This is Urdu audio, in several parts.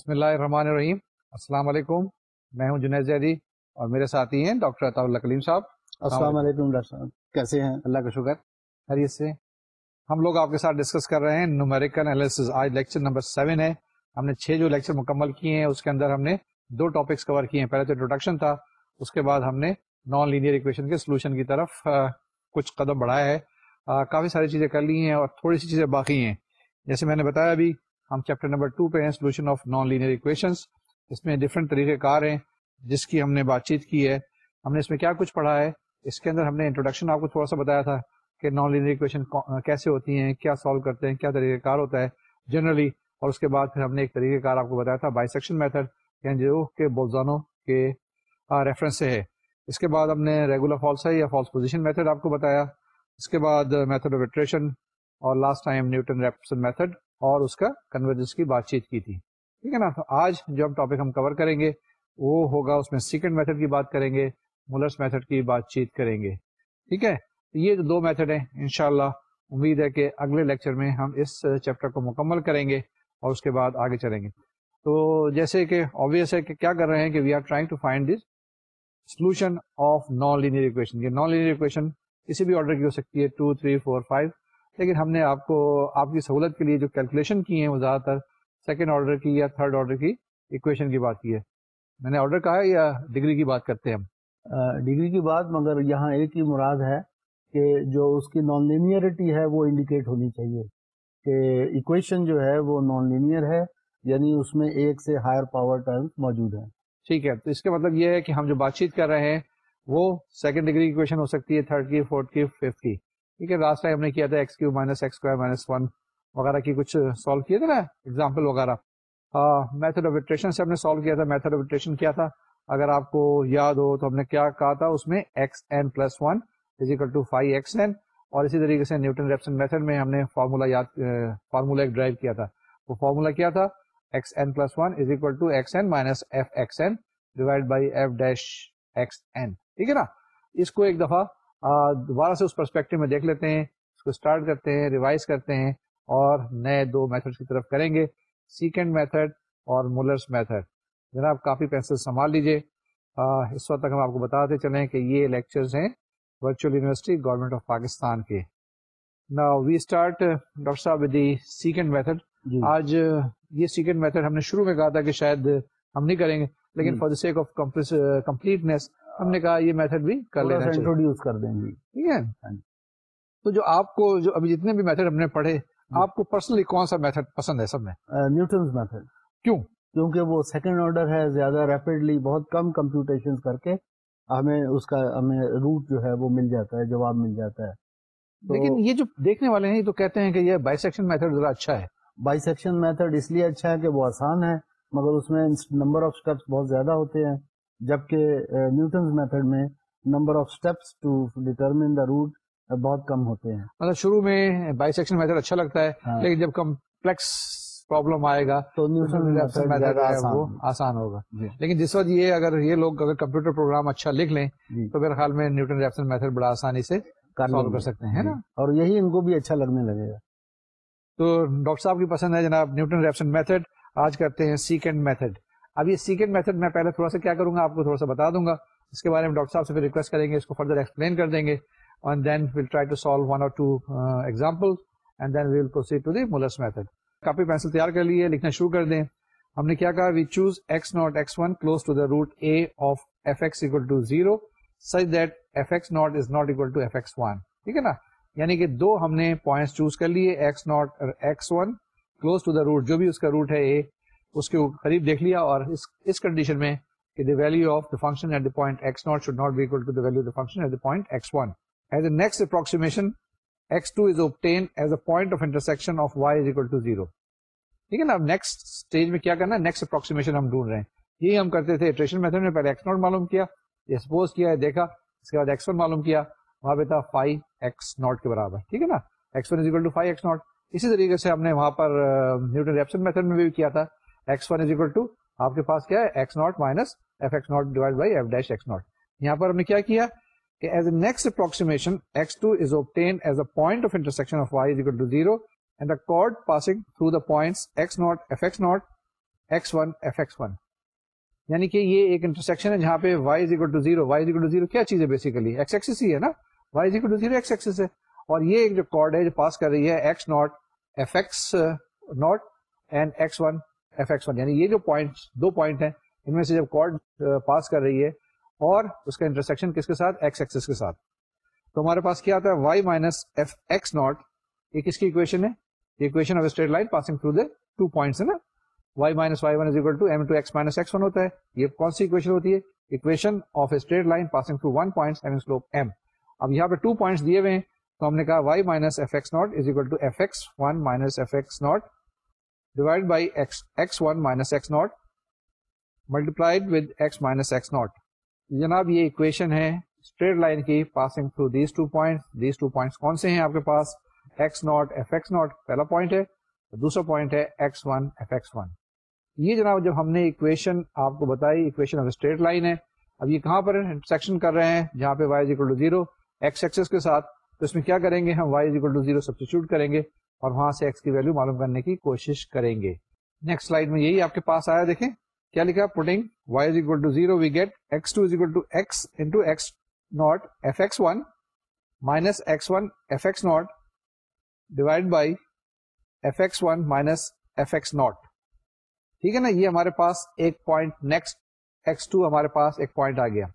بسم اللہ الرحمن الرحیم۔ السلام علیکم۔ میں ہوں جنید زیدی اور میرے ساتھی ہیں ڈاکٹر عطا اللہ کلیم صاحب۔ السلام علیکم۔ ڈاکٹر صاحب۔ کیسے ہیں؟ اللہ کا شکر۔ خیریت سے۔ ہم لوگ آپ کے ساتھ ڈسکس کر رہے ہیں۔ نومیریکل انالیسز آج لیکچر نمبر سیون ہے۔ ہم نے چھ جو لیکچر مکمل کیے ہیں اس کے اندر ہم نے دو ٹاپکس کور کیے ہیں۔ پہلے تو انٹروڈکشن تھا اس کے بعد ہم نے نان لینئر اکویشن کے سولوشن کی طرف کچھ قدم بڑھایا ہے۔ کافی ساری چیزیں کر لی ہیں اور تھوڑی سی چیزیں باقی ہیں۔ جیسے میں نے بتایا ابھی ہم چیپٹر نمبر ٹو پہ ہیں solution of non linear equations اس میں ڈفرینٹ طریقہ کار ہیں، جس کی ہم نے بات چیت کی ہے۔ ہم نے اس میں کیا کچھ پڑھا ہے؟ اس کے اندر ہم نے انٹروڈکشن آپ کو تھوڑا سا بتایا تھا کہ نان لینئر اکویشن کیسے ہوتی ہیں، کیا سالو کرتے ہیں، کیا طریقہ کار ہوتا ہے جنرلی اور اس کے بعد پھر ہم نے ایک طریقہ کار آپ کو بتایا تھا بائی سیکشن میتھڈ یعنی جو کہ بولزانوں کے ریفرنس سے ہے۔ اس کے بعد ہم نے ریگولر فالس ہے یا فالس پوزیشن میتھڈ آپ کو بتایا۔ اس کے بعد میتھڈ آف اٹریشن اور last time Newton Raphson method اور اس کا کنورجنس کی بات چیت کی تھی۔ ٹھیک ہے نا؟ تو آج جو ہم ٹاپک ہم کور کریں گے، وہ ہوگا اس میں سیکنڈ میتھڈ کی بات کریں گے مولرس میتھڈ کی بات چیت کریں گے۔ ٹھیک ہے؟ یہ جو دو میتھڈ ہیں، انشاءاللہ۔ امید ہے کہ اگلے لیکچر میں ہم اس چیپٹر کو مکمل کریں گے اور اس کے بعد آگے چلیں گے۔ تو جیسے کہ آبیس ہے کہ کیا کر رہے ہیں کہ we are trying to find this solution of nonlinear equation یہ نان لینئر اکویشن کسی بھی آرڈر کی ہو سکتی ہے ٹو تھری فور فائیو لیکن ہم نے آپ کو آپ کی سہولت کے لیے جو کیلکولیشن کی ہیں وہ زیادہ تر سیکنڈ آرڈر کی یا تھرڈ آرڈر کی اکویشن کی بات کی ہے۔ میں نے آرڈر کہا ہے یا ڈگری کی بات کرتے ہیں ہم؟ ڈگری کی بات مگر یہاں ایک ہی مراد ہے کہ جو اس کی نان لینئرٹی ہے وہ انڈیکیٹ ہونی چاہیے کہ اکویشن جو ہے وہ نان لینئر ہے یعنی اس میں ایک سے ہائر پاور ٹرمس موجود ہیں۔ ٹھیک ہے تو اس کا مطلب یہ ہے کہ ہم جو بات چیت کر رہے ہیں وہ سیکنڈ ڈگری اکویشن ہو سکتی ہے تھرڈ کی فورتھ کی ففتھ کی۔ ٹھیک ہے لاسٹ ٹائم ہم نے کیا تھا x cube minus x square minus one وغیرہ کی کچھ سالو کیے تھے نا؟ ایگزامپل وغیرہ۔ میتھڈ آف اٹریشن سے ہم نے سالو کیا تھا میتھڈ آف اٹریشن کیا تھا۔ اگر آپ کو یاد ہو تو ہم نے کیا کہا تھا؟ اس میں x n plus one is equal to phi x n اور اسی طریقے سے نیوٹن ریپسن میتھڈ میں ہم نے فارمولا یاد فارمولا ایک ڈرائیو کیا تھا۔ وہ فارمولا کیا تھا؟ X n plus one is equal to x n minus f x n divide by f dash x n ٹھیک ہے نا؟ اس کو ایک دفعہ دوبارہ سے اس پرسپیکٹو میں دیکھ لیتے ہیں اس کو اسٹارٹ کرتے ہیں ریوائز کرتے ہیں اور نئے دو میتھڈ کی طرف کریں گے۔ سیکنڈ میتھڈ اور مولرس میتھڈ جناب کافی پینسل سنبھال لیجیے اس وقت تک ہم آپ کو بتاتے چلیں کہ یہ لیکچرز ہیں virtual university government of Pakistan کے۔ نا وی اسٹارٹ ڈاکٹر صاحب دی سیکنڈ میتھڈ آج یہ سیکنڈ میتھڈ ہم نے شروع میں کہا تھا کہ شاید ہم نہیں کریں گے لیکن for the sake of completeness ہم نے کہا یہ میتھڈ بھی کر لینا انٹروڈیوس کر دیں گے۔ ٹھیک ہے؟ ہاں جی۔ تو جو آپ کو جو ابھی جتنے بھی میتھڈ ہم نے پڑھے جی۔ آپ کو پرسنلی کون سا میتھڈ پسند ہے سب میں؟ نیوٹنس میتھڈ کیوں؟ کیونکہ وہ سیکنڈ آرڈر ہے زیادہ ریپڈلی بہت کم کمپیوٹیشن کر کے ہمیں اس کا ہمیں روٹ جو ہے وہ مل جاتا ہے جواب مل جاتا ہے۔ لیکن یہ جو دیکھنے والے ہیں تو کہتے ہیں کہ یہ بائی سیکشن میتھڈ ذرا اچھا ہے۔ بائی سیکشن میتھڈ اس لیے اچھا ہے کہ وہ آسان ہے مگر اس میں نمبر آف اسٹیپس بہت زیادہ ہوتے ہیں۔ جبکہ نیوٹنز میتھڈ میں number of steps to determine the root بہت کم ہوتے ہیں مطلب شروع میں بائی سیکشن میتھڈ اچھا لگتا ہے ہاں۔ لیکن جب کمپلیکس پرابلم آئے گا تو وہ آسان ہوگا جی۔ لیکن جس وقت یہ اگر یہ لوگ اگر کمپیوٹر پروگرام اچھا لکھ لیں جی۔ تو میرے خیال میں نیوٹن ریپسن میتھڈ بڑا آسانی سے سالو کر سکتے ہیں نا جی۔ اور یہی ان کو بھی اچھا لگنے لگے گا تو ڈاکٹر صاحب کی پسند ہے جناب نیوٹن ریپسن میتھڈ آج کرتے ہیں سیکنڈ میتھڈ اب یہ سیکنڈ میتھڈ میں پہلے تھوڑا سا کیا کروں گا، آپ کو تھوڑا سا بتا دوں گا۔ اس کے بارے میں ڈاکٹر صاحب سے پھر ریکویسٹ کریں گے، اس کو فردر ایکسپلین کر دیں گے۔ And then will try to solve one اور two example and then we'll proceed to the Muller's method copy pencil تیار کر لیے لکھنا شروع کر دیں۔ ہم نے کیا کہا؟ We choose x naught x one close to the root a of f x equal to zero such that f x naught is not equal to f x one ٹھیک ہے نا؟ یعنی کہ دو ہم نے پوائنٹس چوز کر لیے x naught x one close to the root جو بھی اس کا روٹ ہے اے اس کے قریب دیکھ لیا اور اس اس کنڈیشن میں کہ the value of the function at the point x naught should not be equal to the value of the function at the point x1 as a next approximation x2 is obtained as a point of intersection of y is equal to 0 ٹھیک ہے نا؟ اب نیکسٹ اسٹیج میں کیا کرنا ہے؟ نیکسٹ اپروکسیمیشن ہم ڈھونڈ رہے ہیں۔ یہی ہم کرتے تھے اٹریشن میتھڈ میں، پہلے ایکس نوٹ معلوم کیا، یہ سپوز کیا ہے دیکھا، اس کے بعد ایکس ون معلوم کیا۔ وہاں پہ تھا فائیو ایکس ناٹ کے برابر۔ ٹھیک ہے نا؟ X one is equal to phi x naught اسی طریقے سے ہم نے وہاں پر نیوٹن ریپسن میتھڈ میں بھی کیا تھا۔ X one is equal to آپ کے پاس کیا ہے x naught minus f x naught divide by f dash x naught یہاں پر ہم نے کیا کیا کہ as a next approximation x two is obtain as a point of intersection of y is equal to zero and the chord passing through the points x naught f x naught x one f x one یعنی کہ یہ ایک انٹرسیکشن ہے جہاں پہ y is equal to zero y is equal to zero کیا چیز ہے بیسیکلی ایکس ایکسس ہی ہے نا؟ Y is equal to zero x axis ہے. اور یہ ایک جو کارڈ ہے جو پاس کر رہی ہے x naught f x naught and x one f x one یعنی یہ جو پوائنٹ دو پوائنٹ ہیں، ان میں سے جب کارڈ پاس کر رہی ہے، اور اس کا انٹرسیکشن کس کے ساتھ؟ ایکس ایکسس کے ساتھ۔ تو ہمارے پاس کیا آتا ہے؟ Y minus f x naught یہ کس کی اکویشن ہے؟ Equation of straight line passing through the two points ہے نا۔ Y minus y one is equal to m to x minus x one ہوتا ہے۔ یہ کون سی اکویشن ہوتی ہے؟ Equation of straight line passing through one point slope m اب یہاں پہ ٹو پوائنٹس دیے ہوئے ہیں، تو ہم نے کہا y minus f x naught is equal to f x one minus f x naught divide by x one minus x naught multiplied with x minus x naught جناب، یہ اکویشن ہے اسٹریٹ لائن کی passing through these two point these two points کون سے ہیں آپ کے پاس؟ X naught f x naught پہلا پوائنٹ ہے، دوسرا پوائنٹ ہے x one f x one یہ جناب، جب ہم نے اکویشن آپ کو بتائی اکویشن آف اسٹریٹ لائن ہے۔ اب یہ کہاں پر انٹرسیکشن کر رہے ہیں؟ جہاں پہ y equal to zero x axis کے ساتھ۔ تو اس میں کیا کریں گے ہم؟ Y equal to zero substitute کریں گے۔ اور وہاں سے ایکس کی ویلو معلوم کرنے کی کوشش کریں گے۔ نیکسٹ سلائڈ میں یہی آپ کے پاس آیا، دیکھیں۔ کیا لکھا؟ Putting y equal to zero we get x two is equal to x into x naught f x one minus x one f x naught divide by f x one minus f x naught ٹھیک ہے نا؟ یہ ہمارے پاس ایک پوائنٹ نیکسٹ ایکس ٹو ہمارے پاس ایک پوائنٹ آ گیا۔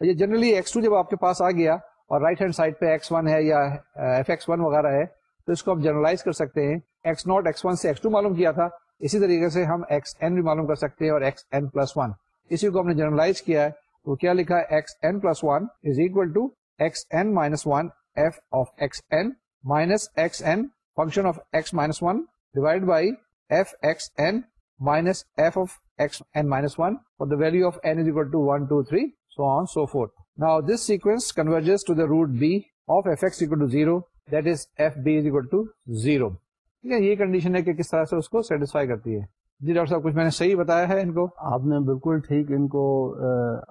یہ جنرلی ایکس ٹو جب آپ کے پاس آ گیا اور رائٹ ہینڈ سائڈ پہ ایکس ون ہے یا ایف ایکس ون وغیرہ ہے تو اس کو آپ جنرلائز کر سکتے ہیں. ایکس ناٹ ایکس ون سے ایکس ٹو معلوم کیا تھا. اسی طریقے سے ہم ایکس این بھی معلوم کر سکتے ہیں اور ایکس این پلس ون اسی کو ہم نے جنرلائز کیا ہے. تو کیا لکھا ہے؟ X n plus one is equal to x n minus one f of x n minus x n function of x minus one divide by f x n minus f of x n minus 1 for the value of n is equal to 1, 2, 3, so on, so forth. Now this sequence converges to the root b of fx equal to 0, that is fb is equal to 0. یہ کنڈیشن ہے کہ کس طرح سے اس کو سیٹسفائی کرتی ہے جی ڈاکٹر صاحب کچھ میں نے صحیح بتایا ہے ان کو آپ نے بالکل ٹھیک ان کو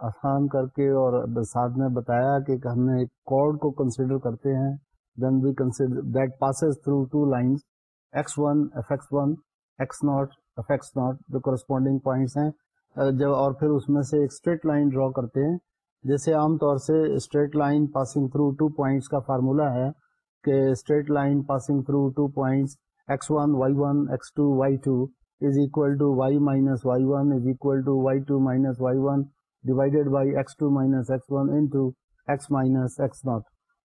آسان کر کے اور ساتھ میں بتایا کہ ہم نے ایک کارڈ کو کنسیڈر کرتے ہیں then we consider that passes through two lines X one F X one X not F X not جو کرسپونڈنگ پوائنٹس ہیں جب اور پھر اس میں سے ایک اسٹریٹ لائن ڈرا کرتے ہیں جیسے عام طور سے straight line passing through two points کا فارمولا ہے کہ straight line passing through two points x one y one x two y two is equal to y minus y one is equal to y two minus y one divided by x two minus x one x minus x naught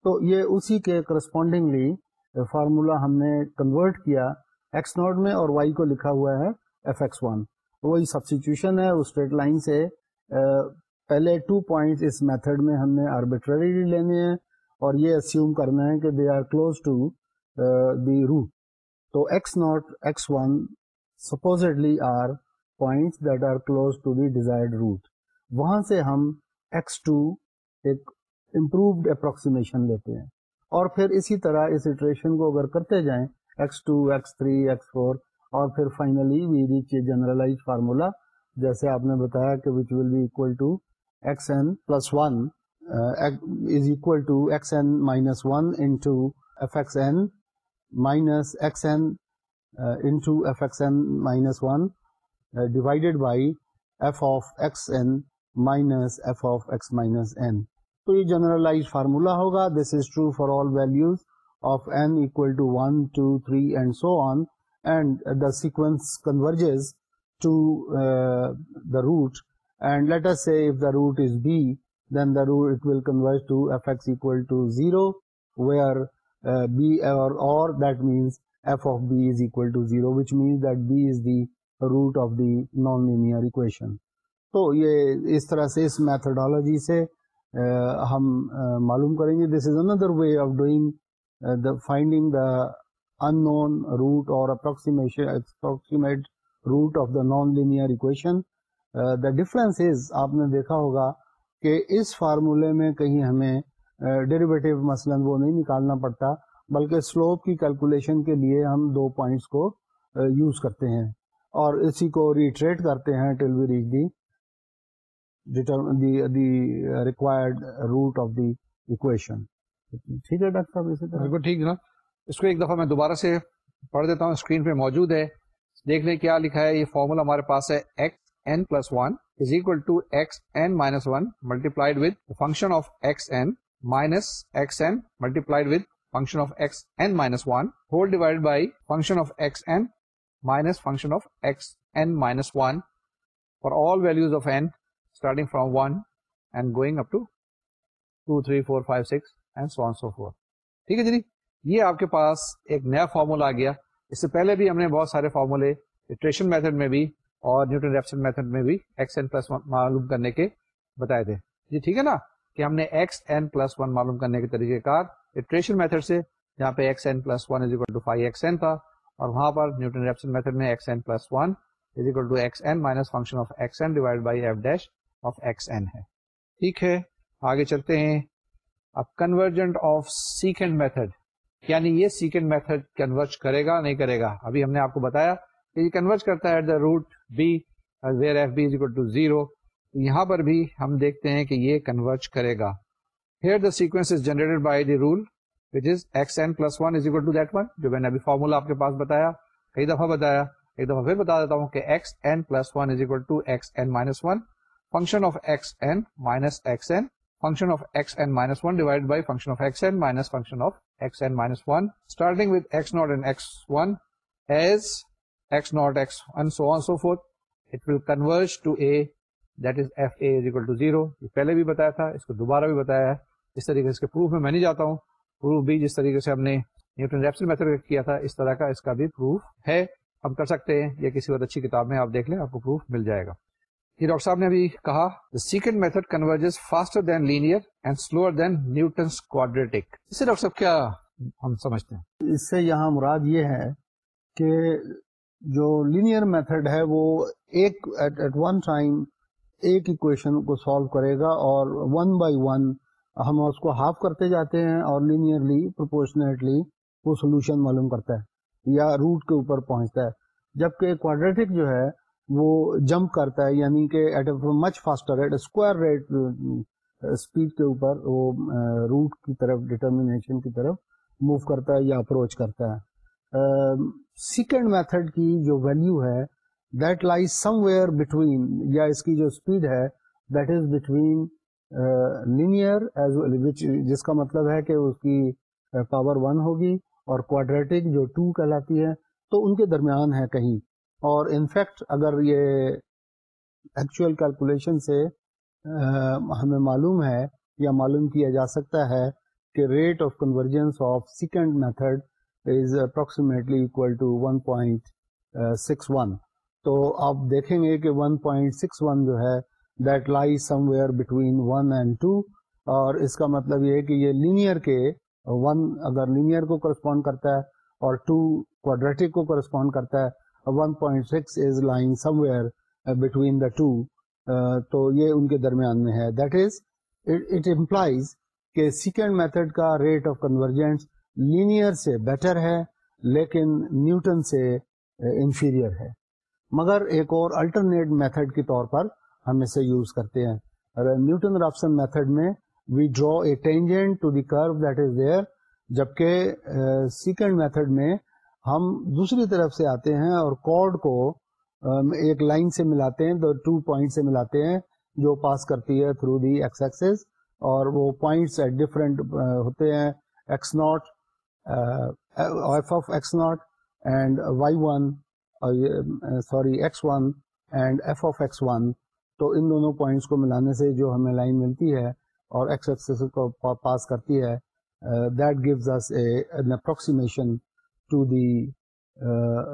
تو یہ اسی کے کرسپونڈنگلی فارمولا ہم نے کنورٹ کیا ایکس نوٹ میں اور وائی کو لکھا ہوا ہے ایف ایکس ون وہی سبسٹیچیوشن ہے، اس اسٹریٹ لائن سے پہلے ٹو پوائنٹ اس میتھڈ میں ہم نے آربیٹری لینے ہیں۔ اور یہ اسیوم کرنا ہے کہ they are close to the root تو X not X one supposedly are point that are close to the desired root وہاں سے ہم ایکس ٹو ایک امپرووڈ اپروکسیمیشن لیتے ہیں۔ اور پھر اسی طرح اس اٹریشن کو اگر کرتے جائیں x two x three x four اور پھر finally we reach a generalise formula جیسے آپ نے بتایا کہ which will be equal to x n plus one is equal to x n minus one into f x n minus x n into f x n minus one divided by f of x n minus f of x minus n تو یہ جنرلائز فارمولا ہوگا. This is true for all values of n equal to 1, 2, 3 and so on. And the sequence converges to uh, the root. And let us say if the root is then the root it will converge to fx equal to 0 where uh, b or, or that means f of b is equal to 0 which means that b is the root of the non-linear equation. تو یہ اس طرح سے اس میتھڈالوجی سے ہم معلوم کریں گے this is another way of doing the finding the unknown root اور approximation approximate root of the non linear equation the difference is آپ نے دیکھا ہوگا کہ اس فارمولے میں کہیں ہمیں ڈیریویٹو مثلاً وہ نہیں نکالنا پڑتا بلکہ سلوپ کی کیلکولیشن کے لیے ہم دو پوائنٹس کو یوز کرتے ہیں۔ اور اسی کو ریٹریٹ کرتے ہیں till we reach the required root of the equation ٹھیک ہے ڈاکٹر صاحب اسی طرح۔ بالکل ٹھیک نا اس کو ایک دفعہ میں دوبارہ سے پڑھ دیتا ہوں۔ اسکرین پہ موجود ہے۔ دیکھ لیں کیا لکھا ہے۔ یہ فارمولا ہمارے پاس ہے x n plus one is equal to x n minus one multiplied with function of x n minus x n multiplied with function of x n minus one whole divide by function of x n minus function of x n minus one for all values of n starting from one and going up to two three four five six and so so four ٹھیک ہے جی یہ آپ کے پاس ایک نیا فارمولا آ گیا اس سے پہلے بھی ہم نے بہت سارے فارمولے میتھڈ میں بھی اور نیوٹن ریپسن میتھڈ میں بھی ایکس این پلس ون معلوم کرنے کے بتائے تھے۔ جی ٹھیک ہے نا کہ ہم نے ایکس این پلس ون معلوم کرنے کے طریقے کار ٹریشن میتھڈ سے جہاں پہ x n plus one is equal to five x n تھا اور وہاں پر نیوٹن ریپسن میتھڈ میں x n plus one is equal to x n minus function of x n divide by f dash of x n ہے۔ ٹھیک ہے، آگے چلتے ہیں۔ اب کنورجنٹ آف سیکنڈ میتھڈ یعنی یہ سیکنڈ میتھڈ کنورج کرے گا نہیں کرے گا، ابھی ہم نے آپ کو بتایا یہ کنورج کرتا ہے at the root b where f b is equal to zero یہاں پر بھی ہم دیکھتے ہیں کہ یہ کنورج کرے گا۔ Here the sequence is generated by the rule which is x n plus one is equal to that one جو میں نے ابھی فارمولا آپ کے پاس بتایا، کئی دفعہ بتایا، ایک دفعہ پھر بتا دیتا ہوں کہ x n plus one is equal to x n minus one function of x n minus x n function of xn minus 1 divided by function of xn minus function of xn minus 1 starting with x naught and x1 as x naught x1 so on so forth it will converge to a that is f a is equal to 0 یہ پہلے بھی بتایا تھا، اس کو دوبارہ بھی بتایا ہے۔ اس طریقے سے اس کے پروف میں میں نہیں جاتا ہوں۔ پروف بھی جس طریقے سے ہم نے نیوٹن ریپسل میتھڈ کا کیا تھا، اس طرح کا اس کا بھی پروف ہے۔ ہم کر سکتے ہیں یا کسی بہت اچھی کتاب میں آپ دیکھ لیں، آپ کو پروف مل جائے گا۔ یہ ڈاکٹر صاحب نے ابھی کہا the second method converges faster than linear and slower than Newton's quadratic اس سے ڈاکٹر صاحب کیا ہم سمجھتے ہیں؟ اس سے یہاں مراد یہ ہے کہ جو لینئر میتھڈ ہے وہ ایک ایٹ ون ٹائم ایک اکویشن کو سالو کرے گا اور ون بائی ون ہم اس کو ہاف کرتے جاتے ہیں اور لینئرلی پروپورشنیٹلی وہ سولوشن معلوم کرتا ہے یا روٹ کے اوپر پہنچتا ہے۔ جبکہ کوڈریٹک جو ہے وہ جمپ کرتا ہے یعنی کہ at a much faster at square rate speed کے اوپر وہ uh, روٹ کی طرف ڈٹرمینیشن کی طرف موو کرتا ہے یا اپروچ کرتا ہے۔ Um, سیکنڈ میتھڈ کی جو ویلو ہے that lies some where between یا اس کی جو اسپیڈ ہے دیٹ از بٹوین لینئر جس کا مطلب ہے کہ اس کی uh, پاور ون ہوگی اور کوڈریٹک جو ٹو کہلاتی ہے، تو ان کے درمیان ہے کہیں. اور انفیکٹ اگر یہ ایکچوئل کیلکولیشن سے uh, ہمیں معلوم ہے یا معلوم کیا جا سکتا ہے کہ rate of convergence of second method is approximately equal to one point six one تو آپ دیکھیں گے کہ ون پوائنٹ سکس ون جو ہے that lie somewhere between one and two اور اس کا مطلب یہ ہے کہ یہ لینئر کے ون اگر لینئر کو کرسپونڈ کرتا ہے اور ٹو کوڈریٹک کو کرسپونڈ کرتا ہے 1.6 is line somewhere between the two تو یہ ان کے درمیان میں ہے. دیٹ از اٹ امپلائز کہ سیکنڈ میتھڈ کا ریٹ آف کنورجنس لینئر سے بیٹر ہے، لیکن نیوٹن سے انفیریئر ہے۔ مگر ایک اور الٹرنیٹ میتھڈ کے طور پر ہم اسے یوز کرتے ہیں۔ نیوٹن رافسن میتھڈ میں we draw a tangent to the curve that is there جبکہ سیکنڈ میتھڈ میں ہم دوسری طرف سے آتے ہیں اور کارڈ کو ایک لائن سے ملاتے ہیں تو ٹو پوائنٹ سے ملاتے ہیں، جو پاس کرتی ہے تھرو دی ایکس ایکسز اور وہ پوائنٹس ڈفرینٹ ہوتے ہیں x naught f of x naught and y one sorry x one and f of x one تو ان دونوں پوائنٹس کو ملانے سے جو ہمیں لائن ملتی ہے اور ایکس ایکسز کو پاس کرتی ہے that gives us an approximation to the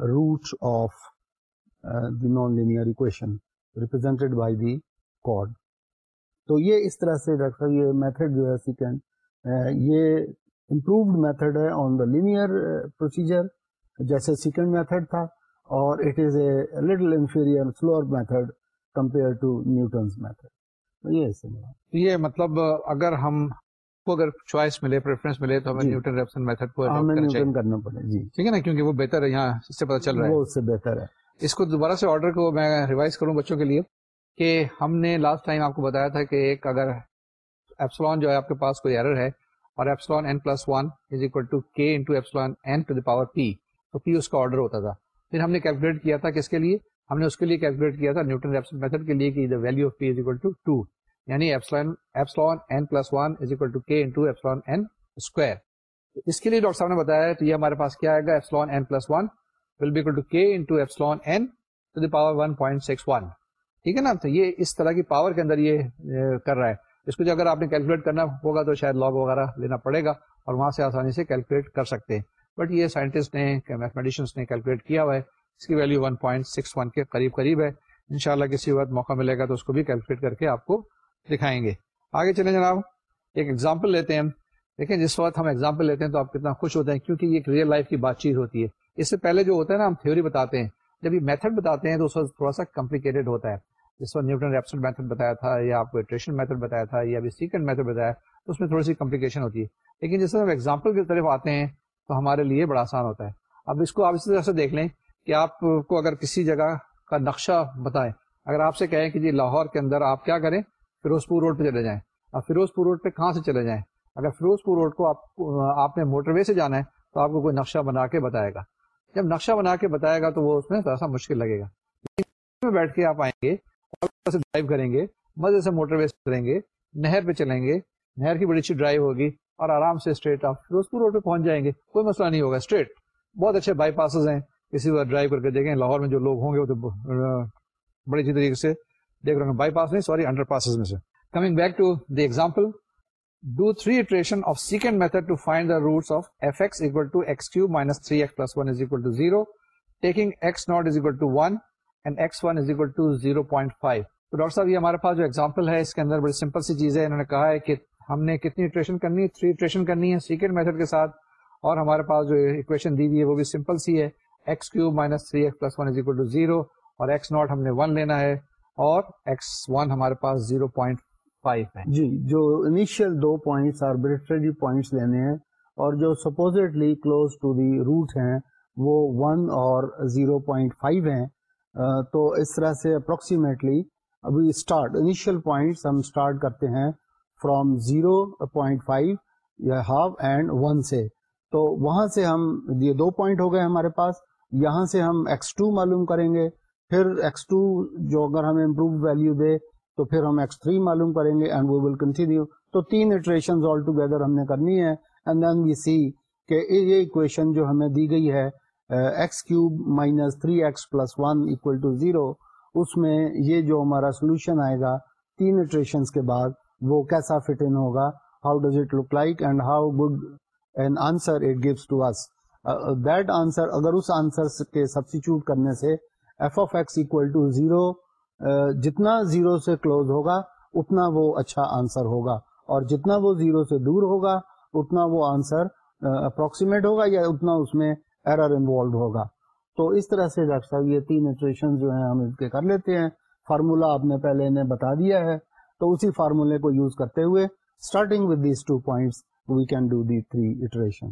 root of the non linear equation represented by the chord تو یہ اس طرح سے ڈاکٹر یہ میتھڈ جو ہے سیکنڈ uh, یہ امپرووڈ میتھڈ ہے آن دا لینئر پروسیجر جیسے سیکنڈ میتھڈ تھا اور it is a little inferior slower method compare to Newton's method یہ یہ مطلب اگر ہم کو اگر چوائس ملے پریفرنس ملے تو ہمیں نیوٹن ریپسن میتھڈ کو کرنا پڑے جی ٹھیک ہے نا کیونکہ وہ بہتر ہے یہاں اس سے پتا چل رہا ہے اس سے بہتر ہے اس کو دوبارہ سے آرڈر کو میں ریوائز کروں بچوں کے لیے کہ ہم نے لاسٹ ٹائم آپ کو بتایا تھا کہ ایک اگر ایپسلون جو ہے آپ کے پاس کوئی ایرر ہے اور epsilon n plus one is equal to k into epsilon n to the power p تو پی اس کا آرڈر ہوتا تھا۔ پھر ہم نے کیلکولیٹ کیا تھا کس کے لیے؟ ہم نے اس کے لیے کیلکولیٹ کیا تھا نیوٹن میتھڈ کے لیے کہ the value of p is equal to two یعنی epsilon n plus one is equal to k into epsilon n square اس کے لیے ڈاکٹر صاحب نے بتایا تو یہ ہمارے پاس کیا آئے گا؟ Epsilon n plus one will be equal to k into epsilon n to the power one point six one ٹھیک ہے نا؟ تو یہ اس طرح کی پاور کے اندر یہ کر رہا ہے۔ اس کو جو اگر آپ نے کیلکولیٹ کرنا ہوگا تو شاید لاگ وغیرہ لینا پڑے گا اور وہاں سے آسانی سے کیلکولیٹ کر سکتے ہیں۔ بٹ یہ سائنٹسٹ نے میتھمیٹیشینس نے کیلکولیٹ کیا ہوا ہے۔ اس کی ویلو 1.61 کے قریب قریب ہے۔ انشاءاللہ کسی وقت موقع ملے گا تو اس کو بھی کیلکولیٹ کر کے آپ کو دکھائیں گے۔ آگے چلیں جناب، ایک ایگزامپل لیتے ہیں دیکھیں، جس وقت ہم ایگزامپل لیتے ہیں تو آپ کتنا خوش ہوتے ہیں کیونکہ یہ ایک ریئل لائف کی بات چیت ہوتی ہے۔ اس سے پہلے جو ہوتا ہے نا، ہم تھیوری بتاتے ہیں۔ جب یہ میتھڈ بتاتے ہیں تو اس وقت تھوڑا سا کمپلیکیٹڈ ہوتا ہے۔ جس وقت نیوٹن ریپسٹ میتھڈ بتایا تھا یا آپ کو ایٹریشن میتھڈ بتایا تھا یا سیکنڈ میتھڈ بتایا تو اس میں تھوڑی سی کمپلیکیشن ہوتی ہے لیکن جس وقت ہم ایگزامپل کی طرف آتے ہیں تو ہمارے لیے بڑا آسان ہوتا ہے اب اس کو آپ اسی طرح سے دیکھ لیں کہ آپ کو اگر کسی جگہ کا نقشہ بتائیں اگر آپ سے کہیں کہ جی لاہور کے اندر آپ کیا کریں فیروز پور روڈ پہ چلے جائیں اب فیروز پور روڈ پہ کہاں سے چلے جائیں اگر فیروز پور روڈ کو آپ آپ نے موٹر وے سے جانا ہے تو آپ کو کوئی نقشہ بنا کے بتائے گا جب نقشہ بنا کے بتائے گا تو وہ اس میں تھوڑا سا مشکل لگے گا بیٹھ کے آپ آئیں گے سے ڈرائیو کریں گے، مزے سے موٹر وے کریں گے، نہر پہ چلیں گے، نہر کی بڑی اچھی ڈرائیو ہوگی اور آرام سے اسٹریٹ آپ فیروزپور روڈ پہ پہنچ جائیں گے، کوئی مسئلہ نہیں ہوگا اسٹریٹ بہت اچھے بائی پاسز ہیں، اسی بار ڈرائیو کر کے دیکھیں، لاہور میں جو لوگ ہوں گے وہ تو بڑی اچھی طریقے سے دیکھ رہے ہیں بائی پاس نہیں سوری انڈر پاسز میں سے. Coming back to the example do three iteration of secant method to find the roots of fx equal x cube minus three x plus one is equal to zero taking x naught is equal to one doctor صاحب، یہ ہمارے پاس جو ایگزامپل ہے، اس کے اندر بڑی سمپل سی چیز ہے۔ انہوں نے کہا ہے کہ ہم نے کتنی ٹریشن کرنی ہے؟ تھری ٹریشن کرنی ہے سیکنڈ میتھڈ کے ساتھ۔ اور ہمارے پاس جو اکویشن دی ہوئی ہے، وہ بھی سمپل سی ہے۔ X cube minus three x plus one is equal to zero اور ایکس ناٹ ہم نے ون لینا ہے۔ اور ایکس ون ہمارے پاس زیرو پوائنٹ فائیو ہے۔ جی جو انیشیل دو پوائنٹس آربیٹری پوائنٹس لینے ہیں اور جو supposedly close to the root ہیں، وہ ون اور زیرو پوائنٹ فائیو ہیں۔ تو اس طرح سے اپروکسیمیٹلی ابھی اسٹارٹ انیشیل پوائنٹس ہم اسٹارٹ کرتے ہیں فرام زیرو پوائنٹ فائیو یا ہاف اینڈ ون سے۔ تو وہاں سے ہم، یہ دو پوائنٹ ہو گئے ہمارے پاس، یہاں سے ہم ایکس ٹو معلوم کریں گے، پھر ایکس ٹو جو اگر ہمیں امپروو ویلو دے، تو پھر ہم ایکس تھری معلوم کریں گے اینڈ وی ول کنٹینیو تو تین اٹریشن آل ٹوگیدر ہم نے کرنی ہے اینڈ دین وی سی کہ یہ اکویشن جو ہمیں دی گئی ہے x cube minus three x plus one equal to zero اس میں یہ جو ہمارا سولوشن آئے گا، تین اٹریشن کے بعد وہ کیسا فٹ ان ہوگا؟ How does it look like and how good an answer it gives to us that answer اگر اس آنسر کے سبسٹیچیوٹ کرنے سے f of x equal to zero جتنا زیرو سے کلوز ہوگا، اتنا وہ اچھا آنسر ہوگا۔ اور جتنا وہ زیرو سے دور ہوگا، اتنا وہ آنسر اپروکسیمیٹ uh, ہوگا یا اتنا اس میں ایرر انوالو ہوگا۔ تو اس طرح سے ڈاکٹر صاحب، یہ تین ایٹریشن جو ہیں ہم اس کے کر لیتے ہیں۔ فارمولا آپ نے پہلے نے بتا دیا ہے۔ تو اسی فارمولے کو یوز کرتے ہوئے starting with these two points we can do the three iteration